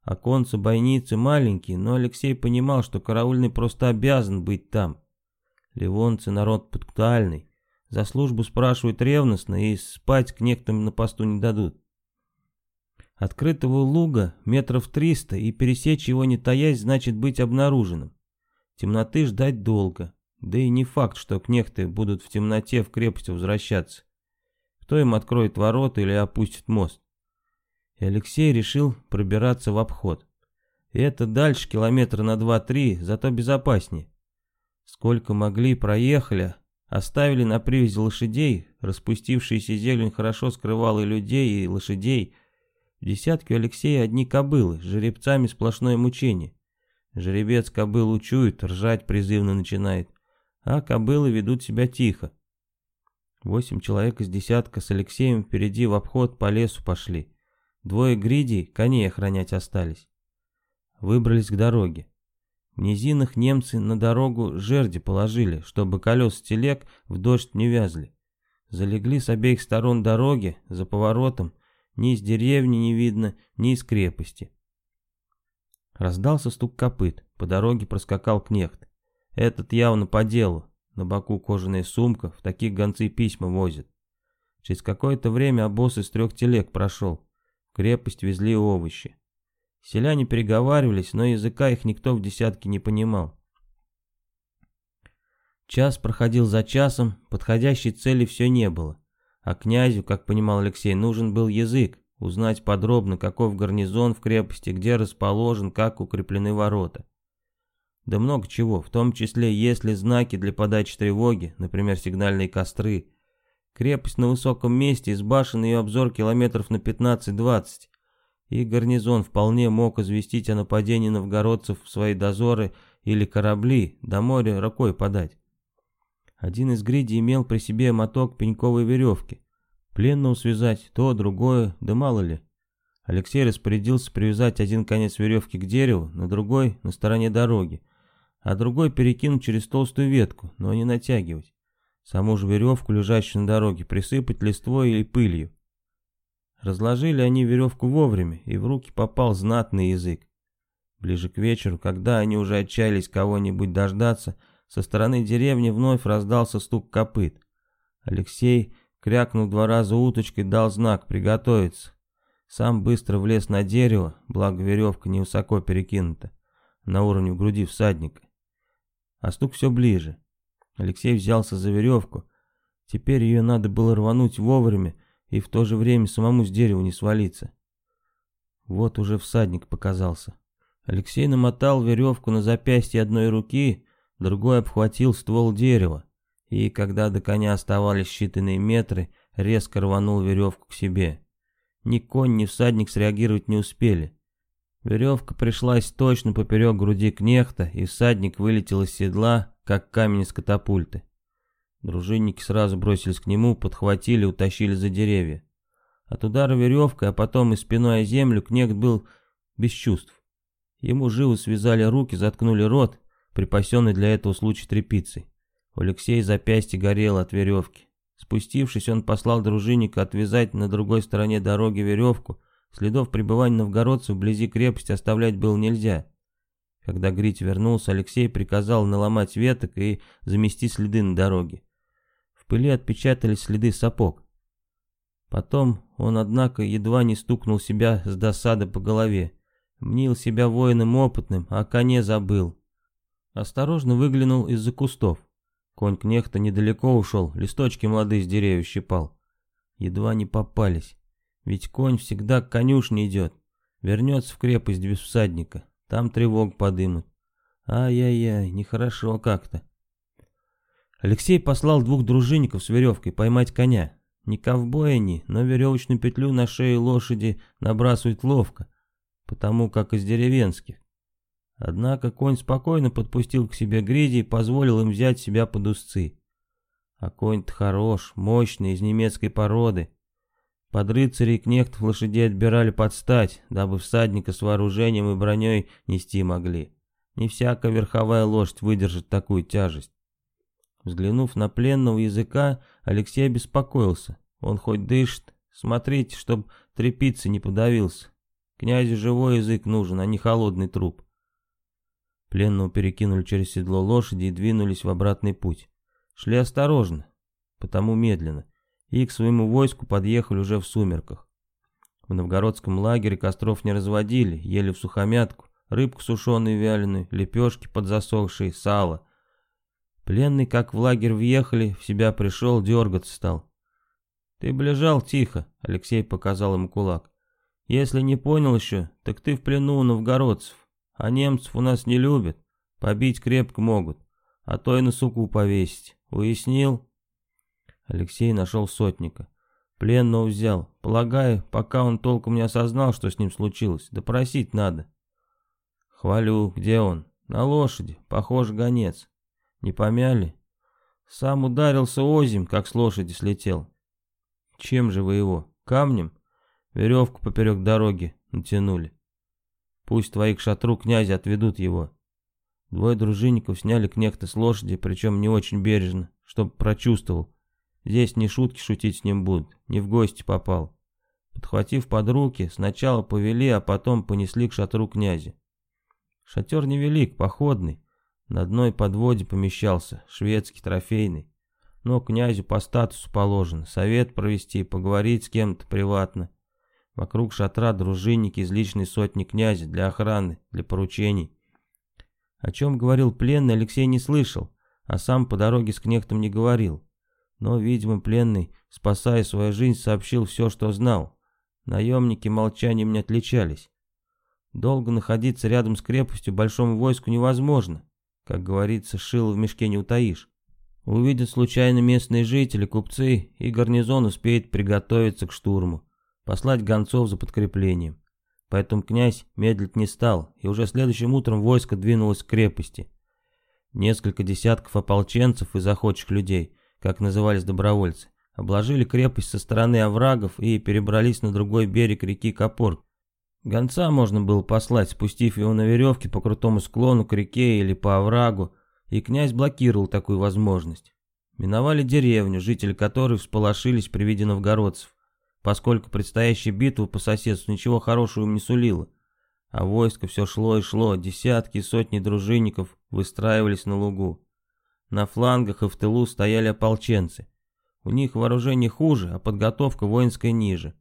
S1: Оконцы бойницы маленькие, но Алексей понимал, что караульный просто обязан быть там. Ливонцы народ пунктуальный. За службу спрашивают ревностно и спать к некоторым на посту не дадут. Открытого луга метров триста, и пересечь его не таясь, значит быть обнаруженным. Темноты ждать долго, да и не факт, что кнехты будут в темноте в крепость возвращаться. Кто им откроет ворота или опустит мост? И Алексей решил пробираться в обход. Это дальше километра на два-три, зато безопаснее. Сколько могли, проехали, оставили на привязи лошадей, распустившаяся зелень хорошо скрывала и людей, и лошадей, в десятке у Алексея одни кобылы, с жеребцами сплошное мучение. Жеребец кобылу чует, ржать призывно начинает, а кобылы ведут себя тихо. Восемь человек из десятка с Алексеем впереди в обход по лесу пошли. Двое гриди коней охранять остались. Выбрались к дороге. В низинах немцы на дорогу жерди положили, чтобы колес телег в дождь не вязли. Залегли с обеих сторон дороги, за поворотом, ни из деревни не видно, ни из крепости. Раздался стук копыт, по дороге проскакал кнехт. Этот явно по делу. На боку кожаная сумка, в таких гонцы письма возят. Через какое-то время обоз из трех телег прошел. Крепость везли овощи. Селяне переговаривались, но языка их никто в десятке не понимал. Час проходил за часом, подходящей цели все не было. А князю, как понимал Алексей, нужен был язык, узнать подробно, каков гарнизон в крепости, где расположен, как укреплены ворота. Да много чего, в том числе, есть ли знаки для подачи тревоги, например, сигнальные костры. Крепость на высоком месте, из башен ее обзор километров на 15-20, и гарнизон вполне мог известить о нападении новгородцев в свои дозоры или корабли, до моря рукой подать. Один из гриди имел при себе моток пеньковой веревки. Пленного связать, то, другое, да мало ли. Алексей распорядился привязать один конец веревки к дереву, на другой — на стороне дороги, а другой перекинуть через толстую ветку, но не натягивать. Саму же веревку, лежащую на дороге, присыпать листвой или пылью. Разложили они веревку вовремя, и в руки попал знатный язык. Ближе к вечеру, когда они уже отчаялись кого-нибудь дождаться, со стороны деревни вновь раздался стук копыт. Алексей, крякнув два раза уточкой, дал знак приготовиться. Сам быстро влез на дерево, благо веревка невысоко перекинута, на уровне груди всадника. А стук все ближе. Алексей взялся за веревку. Теперь ее надо было рвануть вовремя, и в то же время самому с дерева не свалиться. Вот уже всадник показался. Алексей намотал веревку на запястье одной руки, другой обхватил ствол дерева, и, когда до коня оставались считанные метры, резко рванул веревку к себе. Ни конь, ни всадник среагировать не успели. Веревка пришлась точно поперек груди кнехта, и всадник вылетел из седла, как камень из катапульты. Дружинники сразу бросились к нему, подхватили, утащили за деревья. От удара веревкой, а потом и спиной о землю, кнехт был без чувств. Ему живо связали руки, заткнули рот, припасенный для этого случая тряпицей. У Алексея запястье горело от веревки. Спустившись, он послал дружинника отвязать на другой стороне дороги веревку. Следов пребывания новгородцев вблизи крепости оставлять было нельзя. Когда Грить вернулся, Алексей приказал наломать веток и замести следы на дороге пыли отпечатались следы сапог. Потом он, однако, едва не стукнул себя с досады по голове. Мнил себя воином опытным, а коне забыл. Осторожно выглянул из-за кустов. Конь кнехта недалеко ушел, листочки молодые с деревьев щипал. Едва не попались. Ведь конь всегда к конюшне идет. Вернется в крепость без всадника. Там тревог подымут. Ай-яй-яй, нехорошо как-то. Алексей послал двух дружинников с веревкой поймать коня. Не ковбои они, но веревочную петлю на шею лошади набрасывать ловко, потому как из деревенских. Однако конь спокойно подпустил к себе гриди и позволил им взять себя под узцы. А конь-то хорош, мощный, из немецкой породы. Под рыцарей кнехтов лошадей отбирали под стать, дабы всадника с вооружением и броней нести могли. Не всякая верховая лошадь выдержит такую тяжесть. Взглянув на пленного языка, Алексей обеспокоился. Он хоть дышит, смотрите, чтоб трепиться не подавился. Князю живой язык нужен, а не холодный труп. Пленного перекинули через седло лошади и двинулись в обратный путь. Шли осторожно, потому медленно, и к своему войску подъехали уже в сумерках. В новгородском лагере костров не разводили, ели в сухомятку, рыбку сушеную вяленую, лепешки подзасохшие, сало, Пленный, как в лагерь въехали, в себя пришел, дергаться стал. «Ты бы лежал тихо», — Алексей показал ему кулак. «Если не понял еще, так ты в плену у новгородцев. А немцев у нас не любят, побить крепко могут, а то и на суку повесить. Уяснил?» Алексей нашел сотника. Пленного взял. Полагаю, пока он толком не осознал, что с ним случилось. Допросить надо. Хвалю, где он? На лошади, похож гонец. Не помяли? Сам ударился озим, как с лошади слетел. Чем же вы его? Камнем? Веревку поперек дороги натянули. Пусть твои к шатру князя отведут его. Двое дружинников сняли кнехта с лошади, причем не очень бережно, чтоб прочувствовал. Здесь не шутки шутить с ним будут, не в гости попал. Подхватив под руки, сначала повели, а потом понесли к шатру князя. Шатер невелик, походный, На одной подводе помещался, шведский, трофейный. Но князю по статусу положено, совет провести, поговорить с кем-то приватно. Вокруг шатра дружинники из личной сотни князя для охраны, для поручений. О чем говорил пленный, Алексей не слышал, а сам по дороге с кнехтом не говорил. Но, видимо, пленный, спасая свою жизнь, сообщил все, что знал. Наемники молчанием не отличались. Долго находиться рядом с крепостью большому войску невозможно. Как говорится, шило в мешке не утаишь. Увидят случайно местные жители, купцы, и гарнизон успеет приготовиться к штурму, послать гонцов за подкреплением. Поэтому князь медлить не стал, и уже следующим утром войско двинулось к крепости. Несколько десятков ополченцев и охотчих людей, как назывались добровольцы, обложили крепость со стороны оврагов и перебрались на другой берег реки Копор. Гонца можно было послать, спустив его на веревке по крутому склону к реке или по оврагу, и князь блокировал такую возможность. Миновали деревню, жители которой всполошились при виде новгородцев поскольку предстоящая битва по соседству ничего хорошего им не сулила. А войско все шло и шло, десятки и сотни дружинников выстраивались на лугу. На флангах и в тылу стояли ополченцы. У них вооружение хуже, а подготовка воинская ниже.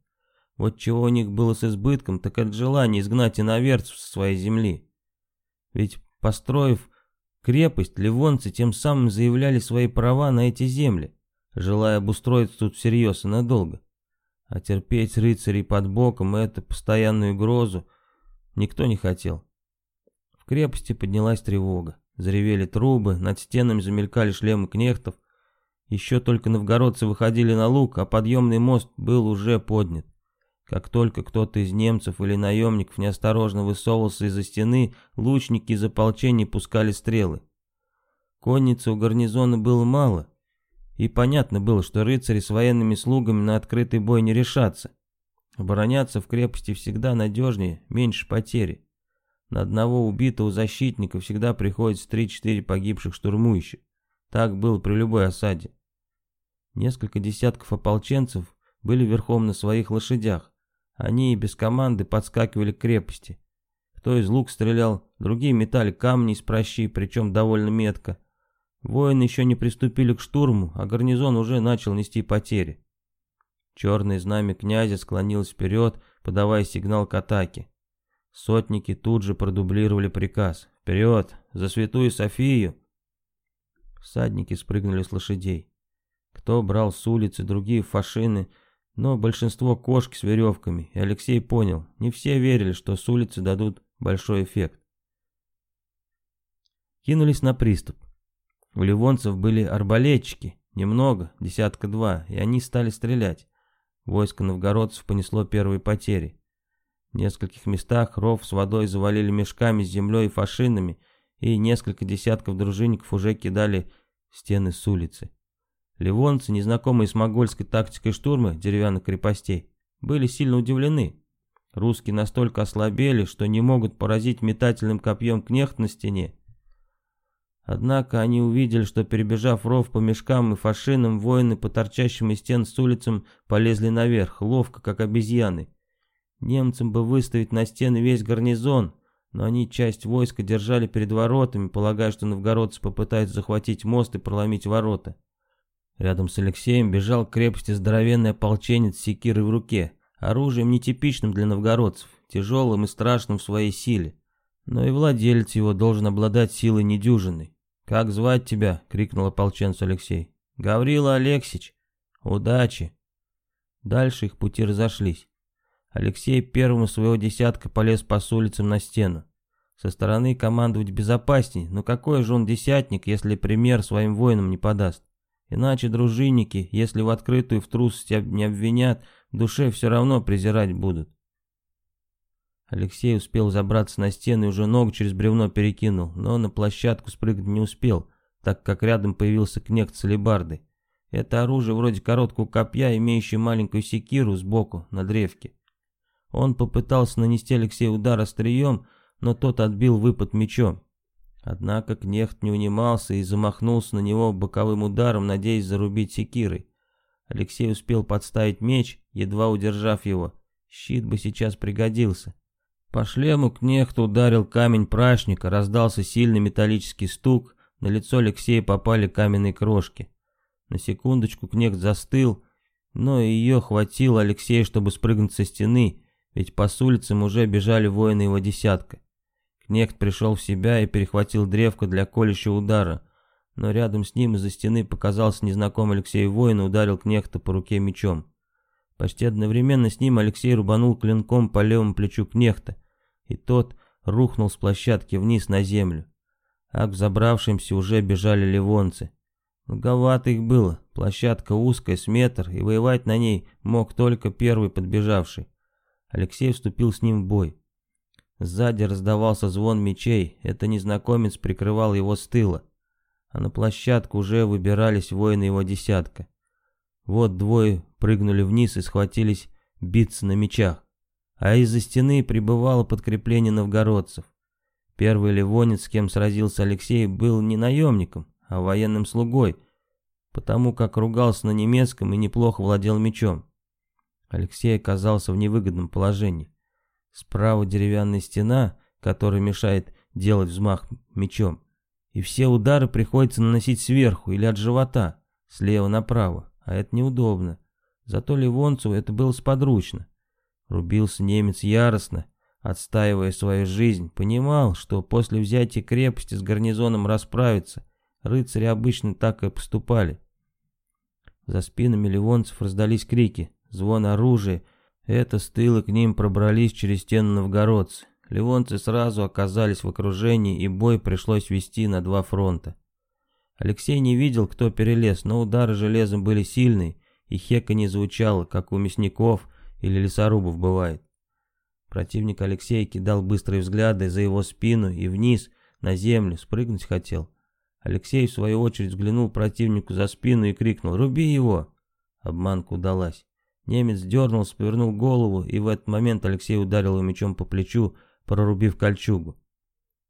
S1: Вот чего у них было с избытком, так это желание изгнать иноверцев со своей земли. Ведь, построив крепость, ливонцы тем самым заявляли свои права на эти земли, желая обустроиться тут всерьез и надолго. А терпеть рыцарей под боком и эту постоянную угрозу никто не хотел. В крепости поднялась тревога. Заревели трубы, над стенами замелькали шлемы кнехтов. Еще только новгородцы выходили на луг, а подъемный мост был уже поднят. Как только кто-то из немцев или наемников неосторожно высовывался из-за стены, лучники из ополчения пускали стрелы. Конницы у гарнизона было мало, и понятно было, что рыцари с военными слугами на открытый бой не решатся. Обороняться в крепости всегда надежнее, меньше потери. На одного убитого защитника всегда приходится 3-4 погибших штурмующих. Так было при любой осаде. Несколько десятков ополченцев были верхом на своих лошадях. Они и без команды подскакивали к крепости. Кто из лук стрелял, другие метали камни из прощи, причем довольно метко. Воины еще не приступили к штурму, а гарнизон уже начал нести потери. Черное знамя князя склонилось вперед, подавая сигнал к атаке. Сотники тут же продублировали приказ. «Вперед! За святую Софию!» Всадники спрыгнули с лошадей. Кто брал с улицы, другие фашины, но большинство кошки с веревками, и Алексей понял, не все верили, что с улицы дадут большой эффект. Кинулись на приступ. У ливонцев были арбалетчики, немного, десятка-два, и они стали стрелять. Войско новгородцев понесло первые потери. В нескольких местах ров с водой завалили мешками с землей и фашинами, и несколько десятков дружинников уже кидали стены с улицы. Ливонцы, незнакомые с могольской тактикой штурма деревянных крепостей, были сильно удивлены. Русские настолько ослабели, что не могут поразить метательным копьем кнехт на стене, Однако они увидели, что перебежав ров по мешкам и фашинам, воины по торчащим из стен с улицам полезли наверх, ловко, как обезьяны. Немцам бы выставить на стены весь гарнизон, но они часть войска держали перед воротами, полагая, что новгородцы попытаются захватить мост и проломить ворота. Рядом с Алексеем бежал к крепости здоровенный ополченец с секирой в руке, оружием нетипичным для новгородцев, тяжелым и страшным в своей силе. Но и владелец его должен обладать силой недюжиной. «Как звать тебя?» — крикнул ополченцу Алексей. «Гаврила Алексич! Удачи!» Дальше их пути разошлись. Алексей первым из своего десятка полез по улицам на стену. Со стороны командовать безопасней, но какой же он десятник, если пример своим воинам не подаст? Иначе дружинники, если в открытую в трусости не обвинят, в душе все равно презирать будут. Алексей успел забраться на стену и уже ногу через бревно перекинул, но на площадку спрыгнуть не успел, так как рядом появился кнект с алебардой. Это оружие вроде короткого копья, имеющее маленькую секиру сбоку, на древке. Он попытался нанести Алексею удар острием, но тот отбил выпад мечом. Однако кнехт не унимался и замахнулся на него боковым ударом, надеясь зарубить секирой. Алексей успел подставить меч, едва удержав его. Щит бы сейчас пригодился. По шлему кнехту ударил камень прачника, раздался сильный металлический стук, на лицо Алексея попали каменные крошки. На секундочку кнехт застыл, но ее хватило Алексею, чтобы спрыгнуть со стены, ведь по улицам уже бежали воины его десятка. Кнехт пришел в себя и перехватил древко для колющего удара, но рядом с ним из-за стены показался незнакомый Алексею воин и ударил Кнехта по руке мечом. Почти одновременно с ним Алексей рубанул клинком по левому плечу Кнехта, и тот рухнул с площадки вниз на землю. А к забравшимся уже бежали ливонцы. Многовато их было, площадка узкая, с метр, и воевать на ней мог только первый подбежавший. Алексей вступил с ним в бой. Сзади раздавался звон мечей, это незнакомец прикрывал его с тыла. А на площадку уже выбирались воины его десятка. Вот двое прыгнули вниз и схватились биться на мечах. А из-за стены прибывало подкрепление новгородцев. Первый ливонец, с кем сразился Алексей, был не наемником, а военным слугой, потому как ругался на немецком и неплохо владел мечом. Алексей оказался в невыгодном положении. Справа деревянная стена, которая мешает делать взмах мечом, и все удары приходится наносить сверху или от живота, слева направо а это неудобно. Зато Ливонцеву это было сподручно. Рубился немец яростно, отстаивая свою жизнь, понимал, что после взятия крепости с гарнизоном расправиться, рыцари обычно так и поступали. За спинами ливонцев раздались крики, звон оружия, это с тыла к ним пробрались через стену новгородцы. Ливонцы сразу оказались в окружении, и бой пришлось вести на два фронта. Алексей не видел, кто перелез, но удары железом были сильные, и хека не звучало, как у мясников или лесорубов бывает. Противник Алексея кидал быстрые взгляды за его спину и вниз, на землю, спрыгнуть хотел. Алексей, в свою очередь, взглянул противнику за спину и крикнул «Руби его!». Обманка удалась. Немец дернулся, повернул голову, и в этот момент Алексей ударил его мечом по плечу, прорубив кольчугу.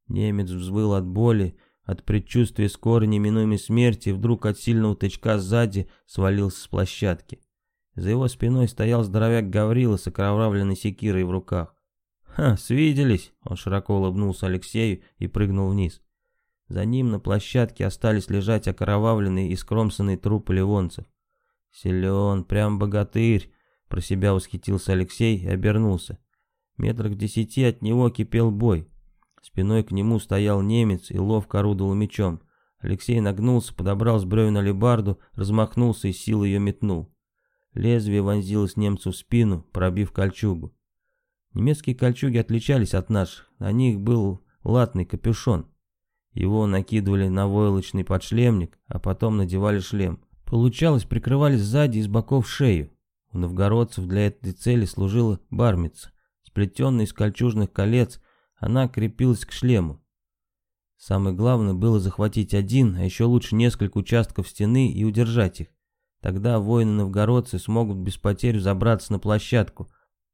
S1: Немец взвыл от боли, от предчувствия скорой неминуемой смерти вдруг от сильного тычка сзади свалился с площадки. За его спиной стоял здоровяк Гаврила с окровавленной секирой в руках. «Ха, свиделись!» — он широко улыбнулся Алексею и прыгнул вниз. За ним на площадке остались лежать окровавленные и скромсанные трупы ливонцев. «Силен, прям богатырь!» — про себя восхитился Алексей и обернулся. Метрах десяти от него кипел бой. Спиной к нему стоял немец и ловко орудовал мечом. Алексей нагнулся, подобрал с бревен алебарду, размахнулся и силой ее метнул. Лезвие вонзилось немцу в спину, пробив кольчугу. Немецкие кольчуги отличались от наших, на них был латный капюшон. Его накидывали на войлочный подшлемник, а потом надевали шлем. Получалось, прикрывали сзади и с боков шею. У новгородцев для этой цели служила бармица, сплетенная из кольчужных колец, она крепилась к шлему. Самое главное было захватить один, а еще лучше несколько участков стены и удержать их. Тогда воины-новгородцы смогут без потерь забраться на площадку,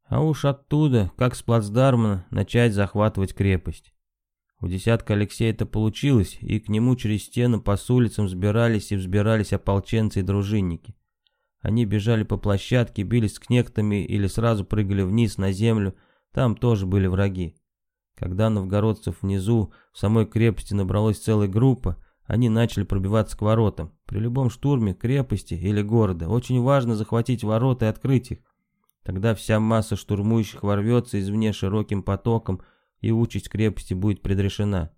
S1: а уж оттуда, как с плацдарма, начать захватывать крепость. У десятка Алексея это получилось, и к нему через стену по улицам взбирались и взбирались ополченцы и дружинники. Они бежали по площадке, бились с кнехтами или сразу прыгали вниз на землю, там тоже были враги. Когда новгородцев внизу в самой крепости набралась целая группа, они начали пробиваться к воротам. При любом штурме крепости или города очень важно захватить ворота и открыть их. Тогда вся масса штурмующих ворвется извне широким потоком, и участь крепости будет предрешена.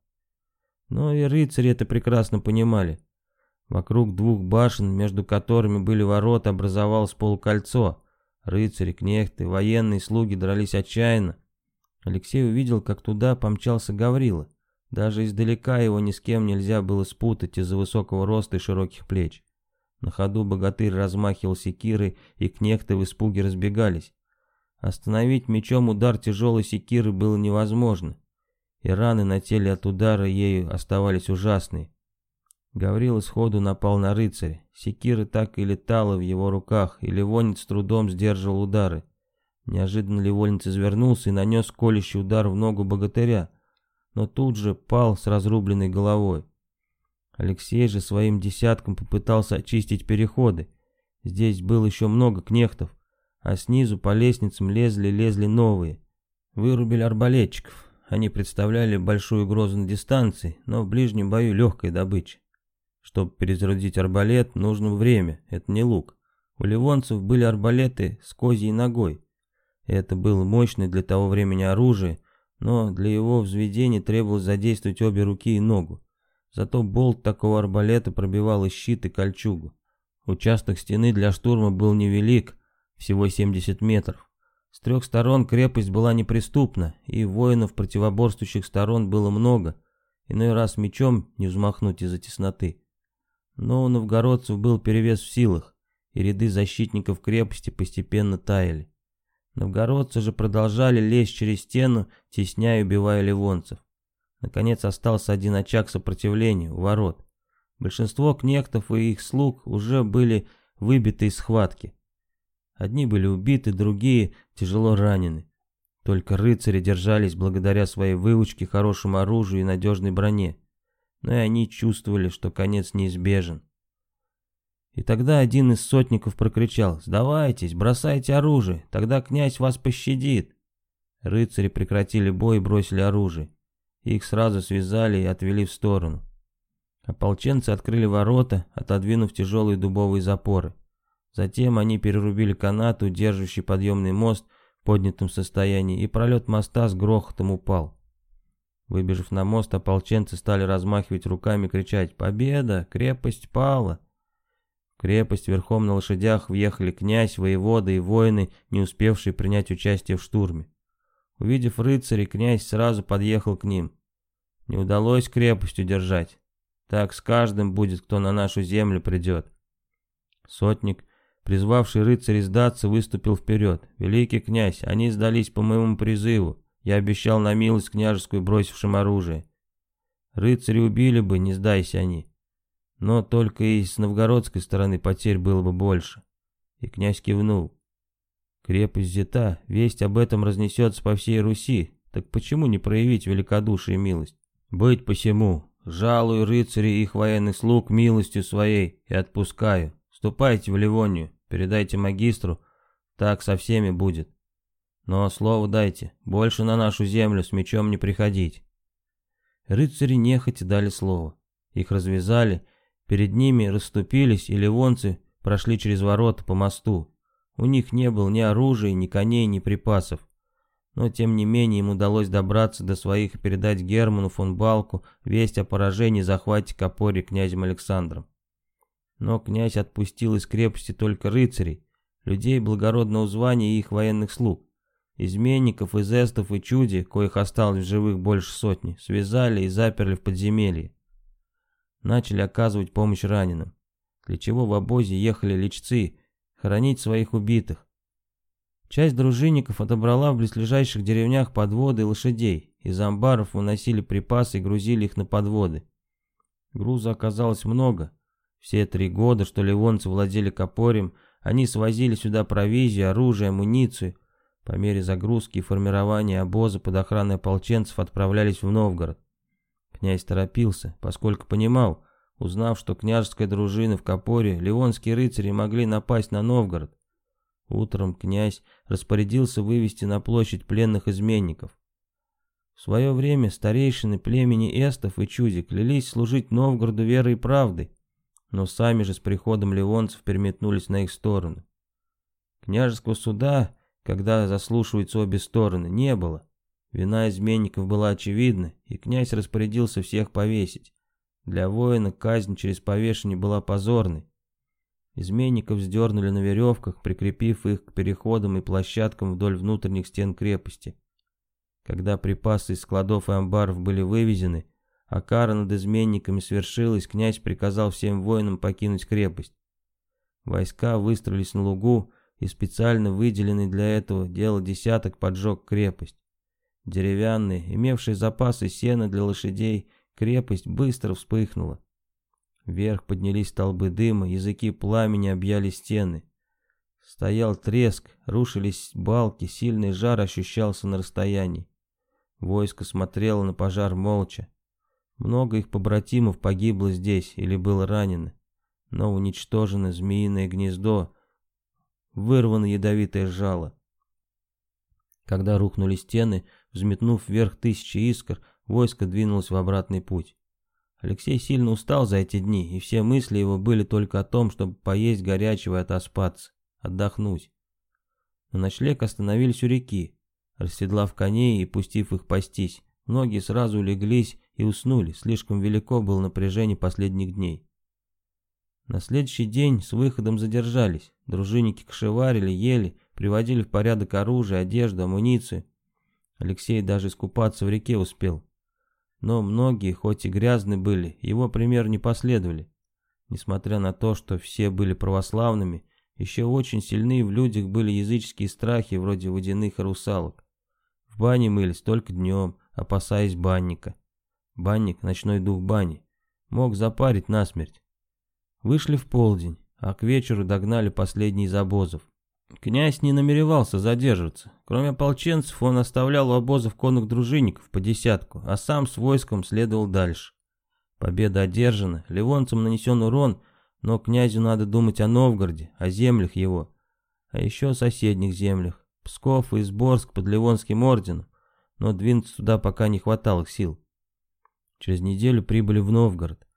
S1: Но и рыцари это прекрасно понимали. Вокруг двух башен, между которыми были ворота, образовалось полукольцо. Рыцари, кнехты, военные слуги дрались отчаянно. Алексей увидел, как туда помчался Гаврила. Даже издалека его ни с кем нельзя было спутать из-за высокого роста и широких плеч. На ходу богатырь размахивал секирой, и кнехты в испуге разбегались. Остановить мечом удар тяжелой секиры было невозможно, и раны на теле от удара ею оставались ужасные. Гаврила сходу напал на рыцаря. Секира так и летала в его руках, и Ливонец с трудом сдерживал удары. Неожиданно Ливольниц извернулся и нанес колющий удар в ногу богатыря, но тут же пал с разрубленной головой. Алексей же своим десятком попытался очистить переходы. Здесь было еще много кнехтов, а снизу по лестницам лезли-лезли новые. Вырубили арбалетчиков. Они представляли большую угрозу на дистанции, но в ближнем бою легкая добыча. Чтобы перезарядить арбалет, нужно время, это не лук. У ливонцев были арбалеты с козьей ногой. Это было мощное для того времени оружие, но для его взведения требовалось задействовать обе руки и ногу. Зато болт такого арбалета пробивал и щит, и кольчугу. Участок стены для штурма был невелик, всего 70 метров. С трех сторон крепость была неприступна, и воинов противоборствующих сторон было много, иной раз мечом не взмахнуть из-за тесноты. Но у новгородцев был перевес в силах, и ряды защитников крепости постепенно таяли. Новгородцы же продолжали лезть через стену, тесняя и убивая ливонцев. Наконец остался один очаг сопротивления у ворот. Большинство кнехтов и их слуг уже были выбиты из схватки. Одни были убиты, другие тяжело ранены. Только рыцари держались благодаря своей выучке, хорошему оружию и надежной броне. Но и они чувствовали, что конец неизбежен. И тогда один из сотников прокричал «Сдавайтесь, бросайте оружие, тогда князь вас пощадит». Рыцари прекратили бой и бросили оружие. Их сразу связали и отвели в сторону. Ополченцы открыли ворота, отодвинув тяжелые дубовые запоры. Затем они перерубили канат, удерживающий подъемный мост в поднятом состоянии, и пролет моста с грохотом упал. Выбежав на мост, ополченцы стали размахивать руками и кричать «Победа! Крепость пала!». В крепость верхом на лошадях въехали князь, воевода и воины, не успевшие принять участие в штурме. Увидев рыцарей, князь сразу подъехал к ним. Не удалось крепость удержать. Так с каждым будет, кто на нашу землю придет. Сотник, призвавший рыцарей сдаться, выступил вперед. «Великий князь, они сдались по моему призыву. Я обещал на милость княжескую, бросившим оружие. Рыцари убили бы, не сдайся они. Но только и с новгородской стороны потерь было бы больше». И князь кивнул. Крепость взята, весть об этом разнесется по всей Руси. Так почему не проявить великодушие и милость? Быть посему, жалую рыцарей и их военных слуг милостью своей и отпускаю. Ступайте в Ливонию, передайте магистру, так со всеми будет. Но слово дайте, больше на нашу землю с мечом не приходить. Рыцари нехотя дали слово. Их развязали, перед ними расступились, и ливонцы прошли через ворота по мосту. У них не было ни оружия, ни коней, ни припасов но тем не менее им удалось добраться до своих и передать Герману фон Балку весть о поражении и захвате Капори князем Александром. Но князь отпустил из крепости только рыцарей, людей благородного звания и их военных слуг. Изменников, изестов и чуди, коих осталось в живых больше сотни, связали и заперли в подземелье. Начали оказывать помощь раненым, для чего в обозе ехали лечцы, хоронить своих убитых. Часть дружинников отобрала в близлежащих деревнях подводы и лошадей. Из амбаров выносили припасы и грузили их на подводы. Груза оказалось много. Все три года, что ливонцы владели Копорем, они свозили сюда провизию, оружие, амуницию. По мере загрузки и формирования обоза под охраной ополченцев отправлялись в Новгород. Князь торопился, поскольку понимал, узнав, что княжеская дружина в Копоре, ливонские рыцари могли напасть на Новгород. Утром князь распорядился вывести на площадь пленных изменников. В свое время старейшины племени эстов и чуди клялись служить Новгороду верой и правдой, но сами же с приходом ливонцев переметнулись на их сторону. Княжеского суда, когда заслушиваются обе стороны, не было. Вина изменников была очевидна, и князь распорядился всех повесить. Для воина казнь через повешение была позорной. Изменников сдернули на веревках, прикрепив их к переходам и площадкам вдоль внутренних стен крепости. Когда припасы из складов и амбаров были вывезены, а кара над изменниками свершилась, князь приказал всем воинам покинуть крепость. Войска выстроились на лугу, и специально выделенный для этого дело десяток поджег крепость. Деревянные, имевшие запасы сена для лошадей, крепость быстро вспыхнула. Вверх поднялись столбы дыма, языки пламени объяли стены. Стоял треск, рушились балки, сильный жар ощущался на расстоянии. Войско смотрело на пожар молча. Много их побратимов погибло здесь или было ранено. Но уничтожено змеиное гнездо, вырвано ядовитое жало. Когда рухнули стены, взметнув вверх тысячи искр, войско двинулось в обратный путь. Алексей сильно устал за эти дни, и все мысли его были только о том, чтобы поесть горячего и отоспаться, отдохнуть. На ночлег остановились у реки. Расседлав коней и пустив их пастись, многие сразу улеглись и уснули, слишком велико было напряжение последних дней. На следующий день с выходом задержались, дружинники кошеварили, ели, приводили в порядок оружие, одежду, амуницию. Алексей даже искупаться в реке успел. Но многие, хоть и грязны были, его пример не последовали. Несмотря на то, что все были православными, еще очень сильны в людях были языческие страхи вроде водяных русалок. В бане мылись только днем, опасаясь банника. Банник, ночной дух бани, мог запарить насмерть. Вышли в полдень, а к вечеру догнали последний из обозов. Князь не намеревался задерживаться. Кроме ополченцев, он оставлял у обозов конных дружинников по десятку, а сам с войском следовал дальше. Победа одержана, ливонцам нанесен урон, но князю надо думать о Новгороде, о землях его, а еще о соседних землях, Псков и Изборск под Ливонским орденом, но двинуться туда пока не хватало сил. Через неделю прибыли в Новгород.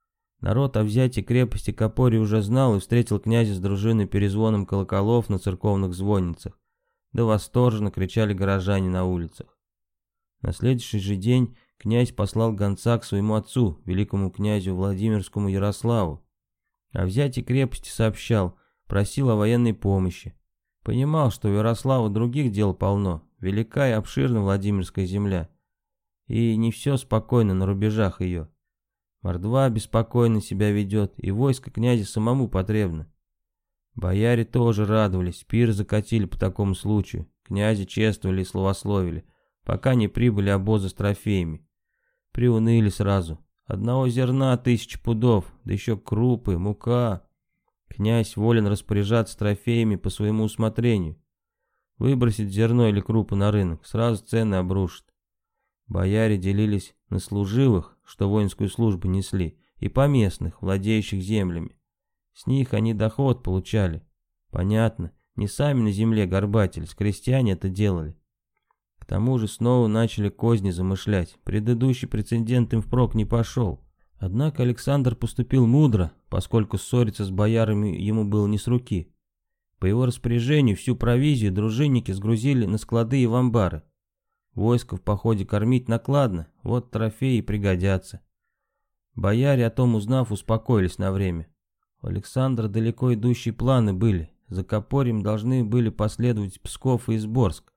S1: Народ о взятии крепости Копори уже знал и встретил князя с дружиной перезвоном колоколов на церковных звонницах. Да восторженно кричали горожане на улицах. На следующий же день князь послал гонца к своему отцу, великому князю Владимирскому Ярославу, о взятии крепости сообщал, просил о военной помощи. Понимал, что у Ярослава других дел полно, велика и обширна Владимирская земля. И не все спокойно на рубежах ее. Мордва беспокойно себя ведет, и войско князя самому потребно. Бояре тоже радовались, пир закатили по такому случаю, князи чествовали и словословили, пока не прибыли обозы с трофеями. Приуныли сразу, Одного зерна тысяч пудов, да еще крупы, мука. Князь волен распоряжаться трофеями по своему усмотрению. Выбросить зерно или крупу на рынок, сразу цены обрушит. Бояре делились на служивых, что воинскую службу несли, и поместных, владеющих землями. С них они доход получали. Понятно, не сами на земле горбатились, крестьяне это делали тому же снова начали козни замышлять. Предыдущий прецедент им впрок не пошел. Однако Александр поступил мудро, поскольку ссориться с боярами ему было не с руки. По его распоряжению всю провизию дружинники сгрузили на склады и в амбары. Войско в походе кормить накладно, вот трофеи пригодятся. Бояре о том узнав, успокоились на время. У Александра далеко идущие планы были. За Копорьем должны были последовать Псков и Изборск.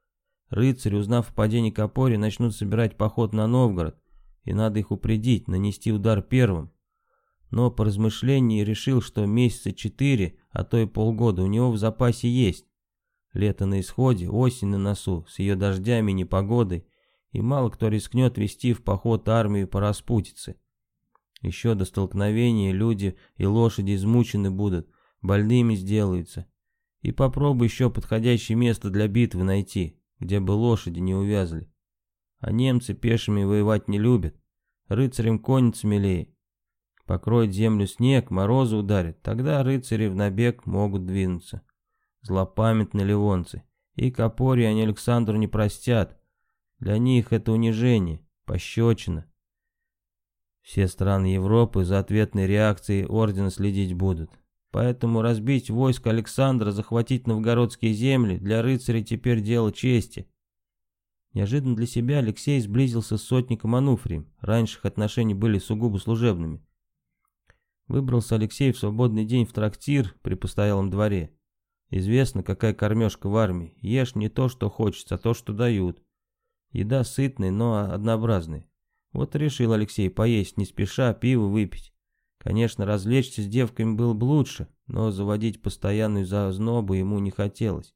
S1: Рыцари, узнав о падении Копори, начнут собирать поход на Новгород, и надо их упредить, нанести удар первым. Но по размышлению решил, что месяца четыре, а то и полгода у него в запасе есть. Лето на исходе, осень на носу, с ее дождями и непогодой, и мало кто рискнет вести в поход армию по распутице. Еще до столкновения люди и лошади измучены будут, больными сделаются. И попробуй еще подходящее место для битвы найти где бы лошади не увязли. А немцы пешими воевать не любят, рыцарям конниц смелее. Покроет землю снег, морозы ударят, тогда рыцари в набег могут двинуться. Злопамятные ливонцы. И Копори они Александру не простят. Для них это унижение, пощечина. Все страны Европы за ответной реакцией ордена следить будут. Поэтому разбить войско Александра, захватить новгородские земли для рыцарей теперь дело чести. Неожиданно для себя Алексей сблизился с сотником Ануфрием. Раньше их отношения были сугубо служебными. Выбрался Алексей в свободный день в трактир при постоялом дворе. Известно, какая кормежка в армии. Ешь не то, что хочется, а то, что дают. Еда сытная, но однообразная. Вот решил Алексей поесть не спеша, пиво выпить. Конечно, развлечься с девками было бы лучше, но заводить постоянную зазнобу ему не хотелось.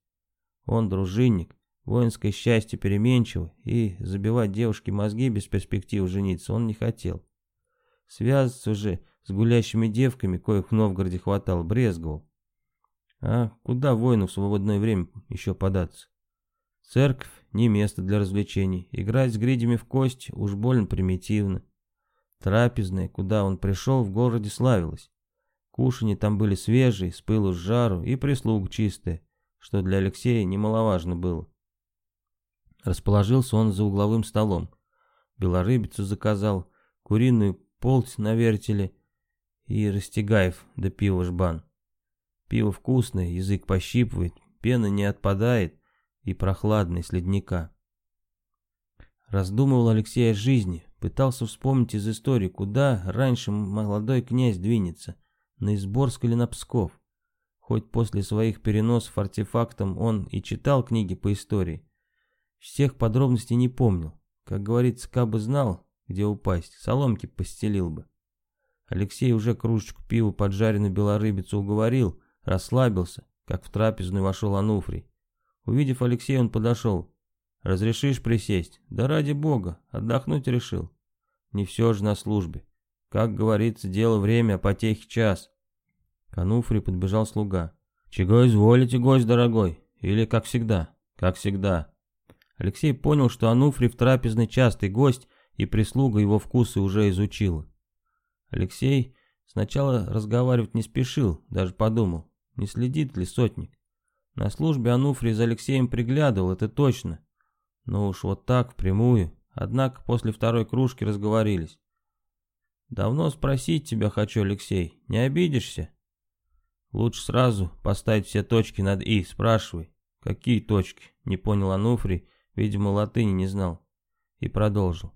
S1: Он дружинник, воинское счастье переменчиво, и забивать девушке мозги без перспектив жениться он не хотел. Связываться же с гулящими девками, коих в Новгороде хватало, брезговал. А куда воину в свободное время еще податься? Церковь не место для развлечений, играть с гридями в кость уж больно примитивно. Трапезная, куда он пришел, в городе славилась. Кушани там были свежие, с пылу с жару, и прислуга чистая, что для Алексея немаловажно было. Расположился он за угловым столом. Белорыбицу заказал, куриную полть на вертеле и Растегаев да пиво жбан. Пиво вкусное, язык пощипывает, пена не отпадает и прохладный с ледника. Раздумывал Алексей о жизни, пытался вспомнить из истории, куда раньше молодой князь двинется, на Изборск или на Псков. Хоть после своих переносов артефактом он и читал книги по истории, всех подробностей не помнил. Как говорится, кабы знал, где упасть, соломки постелил бы. Алексей уже кружечку пива поджаренную белорыбицу уговорил, расслабился, как в трапезную вошел Ануфрий. Увидев Алексея, он подошел. «Разрешишь присесть?» «Да ради бога, отдохнуть решил». «Не все же на службе. Как говорится, дело время, а потехи час». К Ануфрию подбежал слуга. «Чего изволите, гость дорогой? Или как всегда?» «Как всегда». Алексей понял, что Ануфрий в трапезный частый гость, и прислуга его вкусы уже изучила. Алексей сначала разговаривать не спешил, даже подумал, не следит ли сотник. На службе Ануфрий за Алексеем приглядывал, это точно. Но уж вот так, впрямую. Однако после второй кружки разговорились. «Давно спросить тебя хочу, Алексей, не обидишься?» «Лучше сразу поставить все точки над «и», спрашивай». «Какие точки?» — не понял Ануфрий, видимо, латыни не знал. И продолжил.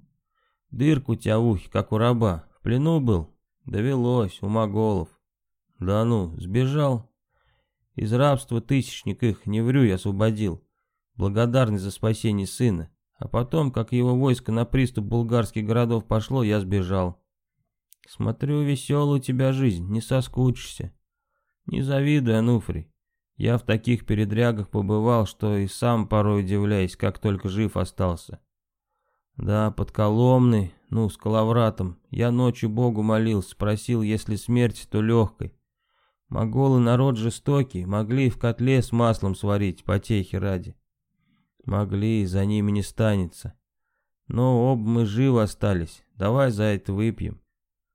S1: «Дырку у тебя в ухе, как у раба. В плену был?» «Довелось, у моголов». «Да ну, сбежал?» Из рабства тысячник их, не врю, я освободил, благодарный за спасение сына. А потом, как его войско на приступ булгарских городов пошло, я сбежал. Смотрю, веселая у тебя жизнь, не соскучишься. Не завидуй, Ануфрий. Я в таких передрягах побывал, что и сам порой удивляюсь, как только жив остался. Да, под Коломной, ну, с Калавратом, я ночью Богу молился, просил, если смерть, то легкой. Моголы народ жестокий, могли в котле с маслом сварить, потехи ради. Могли, за ними не станется. Но оба мы живы остались, давай за это выпьем.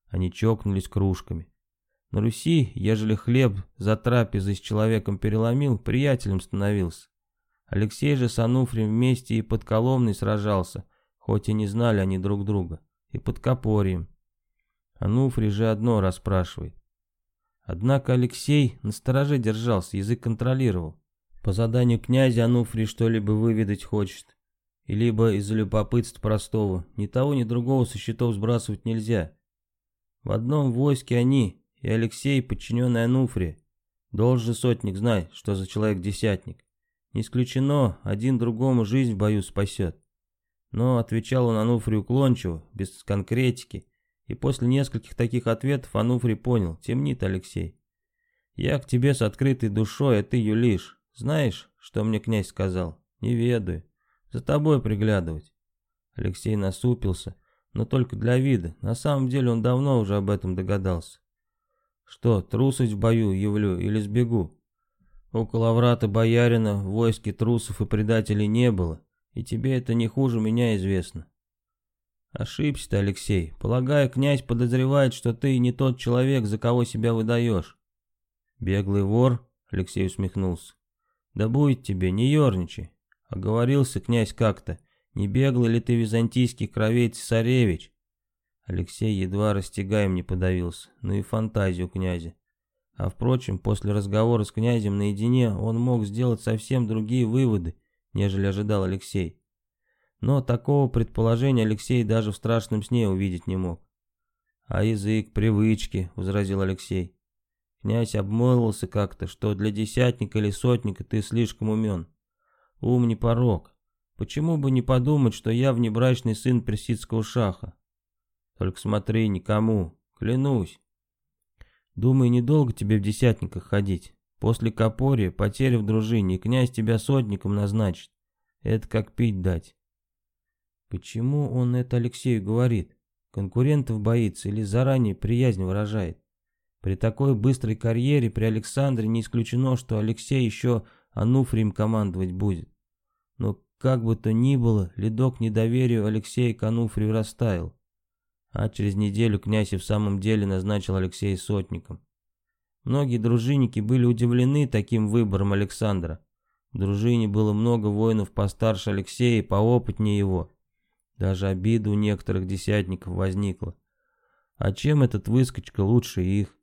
S1: Они чокнулись кружками. На Руси, ежели хлеб за трапезой с человеком переломил, приятелем становился. Алексей же с Ануфрием вместе и под Коломной сражался, хоть и не знали они друг друга, и под Копорием. Ануфрий же одно расспрашивает. Однако Алексей на стороже держался, язык контролировал. По заданию князя Ануфрий что-либо выведать хочет. И либо из-за любопытства простого, ни того, ни другого со счетов сбрасывать нельзя. В одном войске они, и Алексей, подчиненный Ануфрия. Должен сотник знать, что за человек десятник. Не исключено, один другому жизнь в бою спасет. Но отвечал он Ануфрию уклончиво, без конкретики, и после нескольких таких ответов Ануфрий понял, темнит Алексей. «Я к тебе с открытой душой, а ты юлишь. Знаешь, что мне князь сказал? Не ведаю. За тобой приглядывать». Алексей насупился, но только для вида. На самом деле он давно уже об этом догадался. «Что, трусость в бою явлю или сбегу?» Около врата боярина в войске трусов и предателей не было, и тебе это не хуже меня известно. Ошибся ты, Алексей. Полагаю, князь подозревает, что ты не тот человек, за кого себя выдаешь. Беглый вор, Алексей усмехнулся. Да будет тебе, не ерничай. Оговорился князь как-то. Не беглый ли ты византийский кровей цесаревич? Алексей едва растягаем не подавился, ну и фантазию князя. А впрочем, после разговора с князем наедине он мог сделать совсем другие выводы, нежели ожидал Алексей. Но такого предположения Алексей даже в страшном сне увидеть не мог. «А язык, привычки», — возразил Алексей. Князь обмолвился как-то, что для десятника или сотника ты слишком умен. Ум не порог. Почему бы не подумать, что я внебрачный сын персидского шаха? Только смотри, никому, клянусь. Думаю, недолго тебе в десятниках ходить. После Копори, потери в дружине, князь тебя сотником назначит. Это как пить дать. Почему он это Алексею говорит? Конкурентов боится или заранее приязнь выражает? При такой быстрой карьере при Александре не исключено, что Алексей еще Ануфрием командовать будет. Но как бы то ни было, ледок недоверию Алексея к Ануфрию растаял. А через неделю князь и в самом деле назначил Алексея сотником. Многие дружинники были удивлены таким выбором Александра. В дружине было много воинов постарше Алексея и поопытнее его. Даже обида у некоторых десятников возникла. А чем этот выскочка лучше их?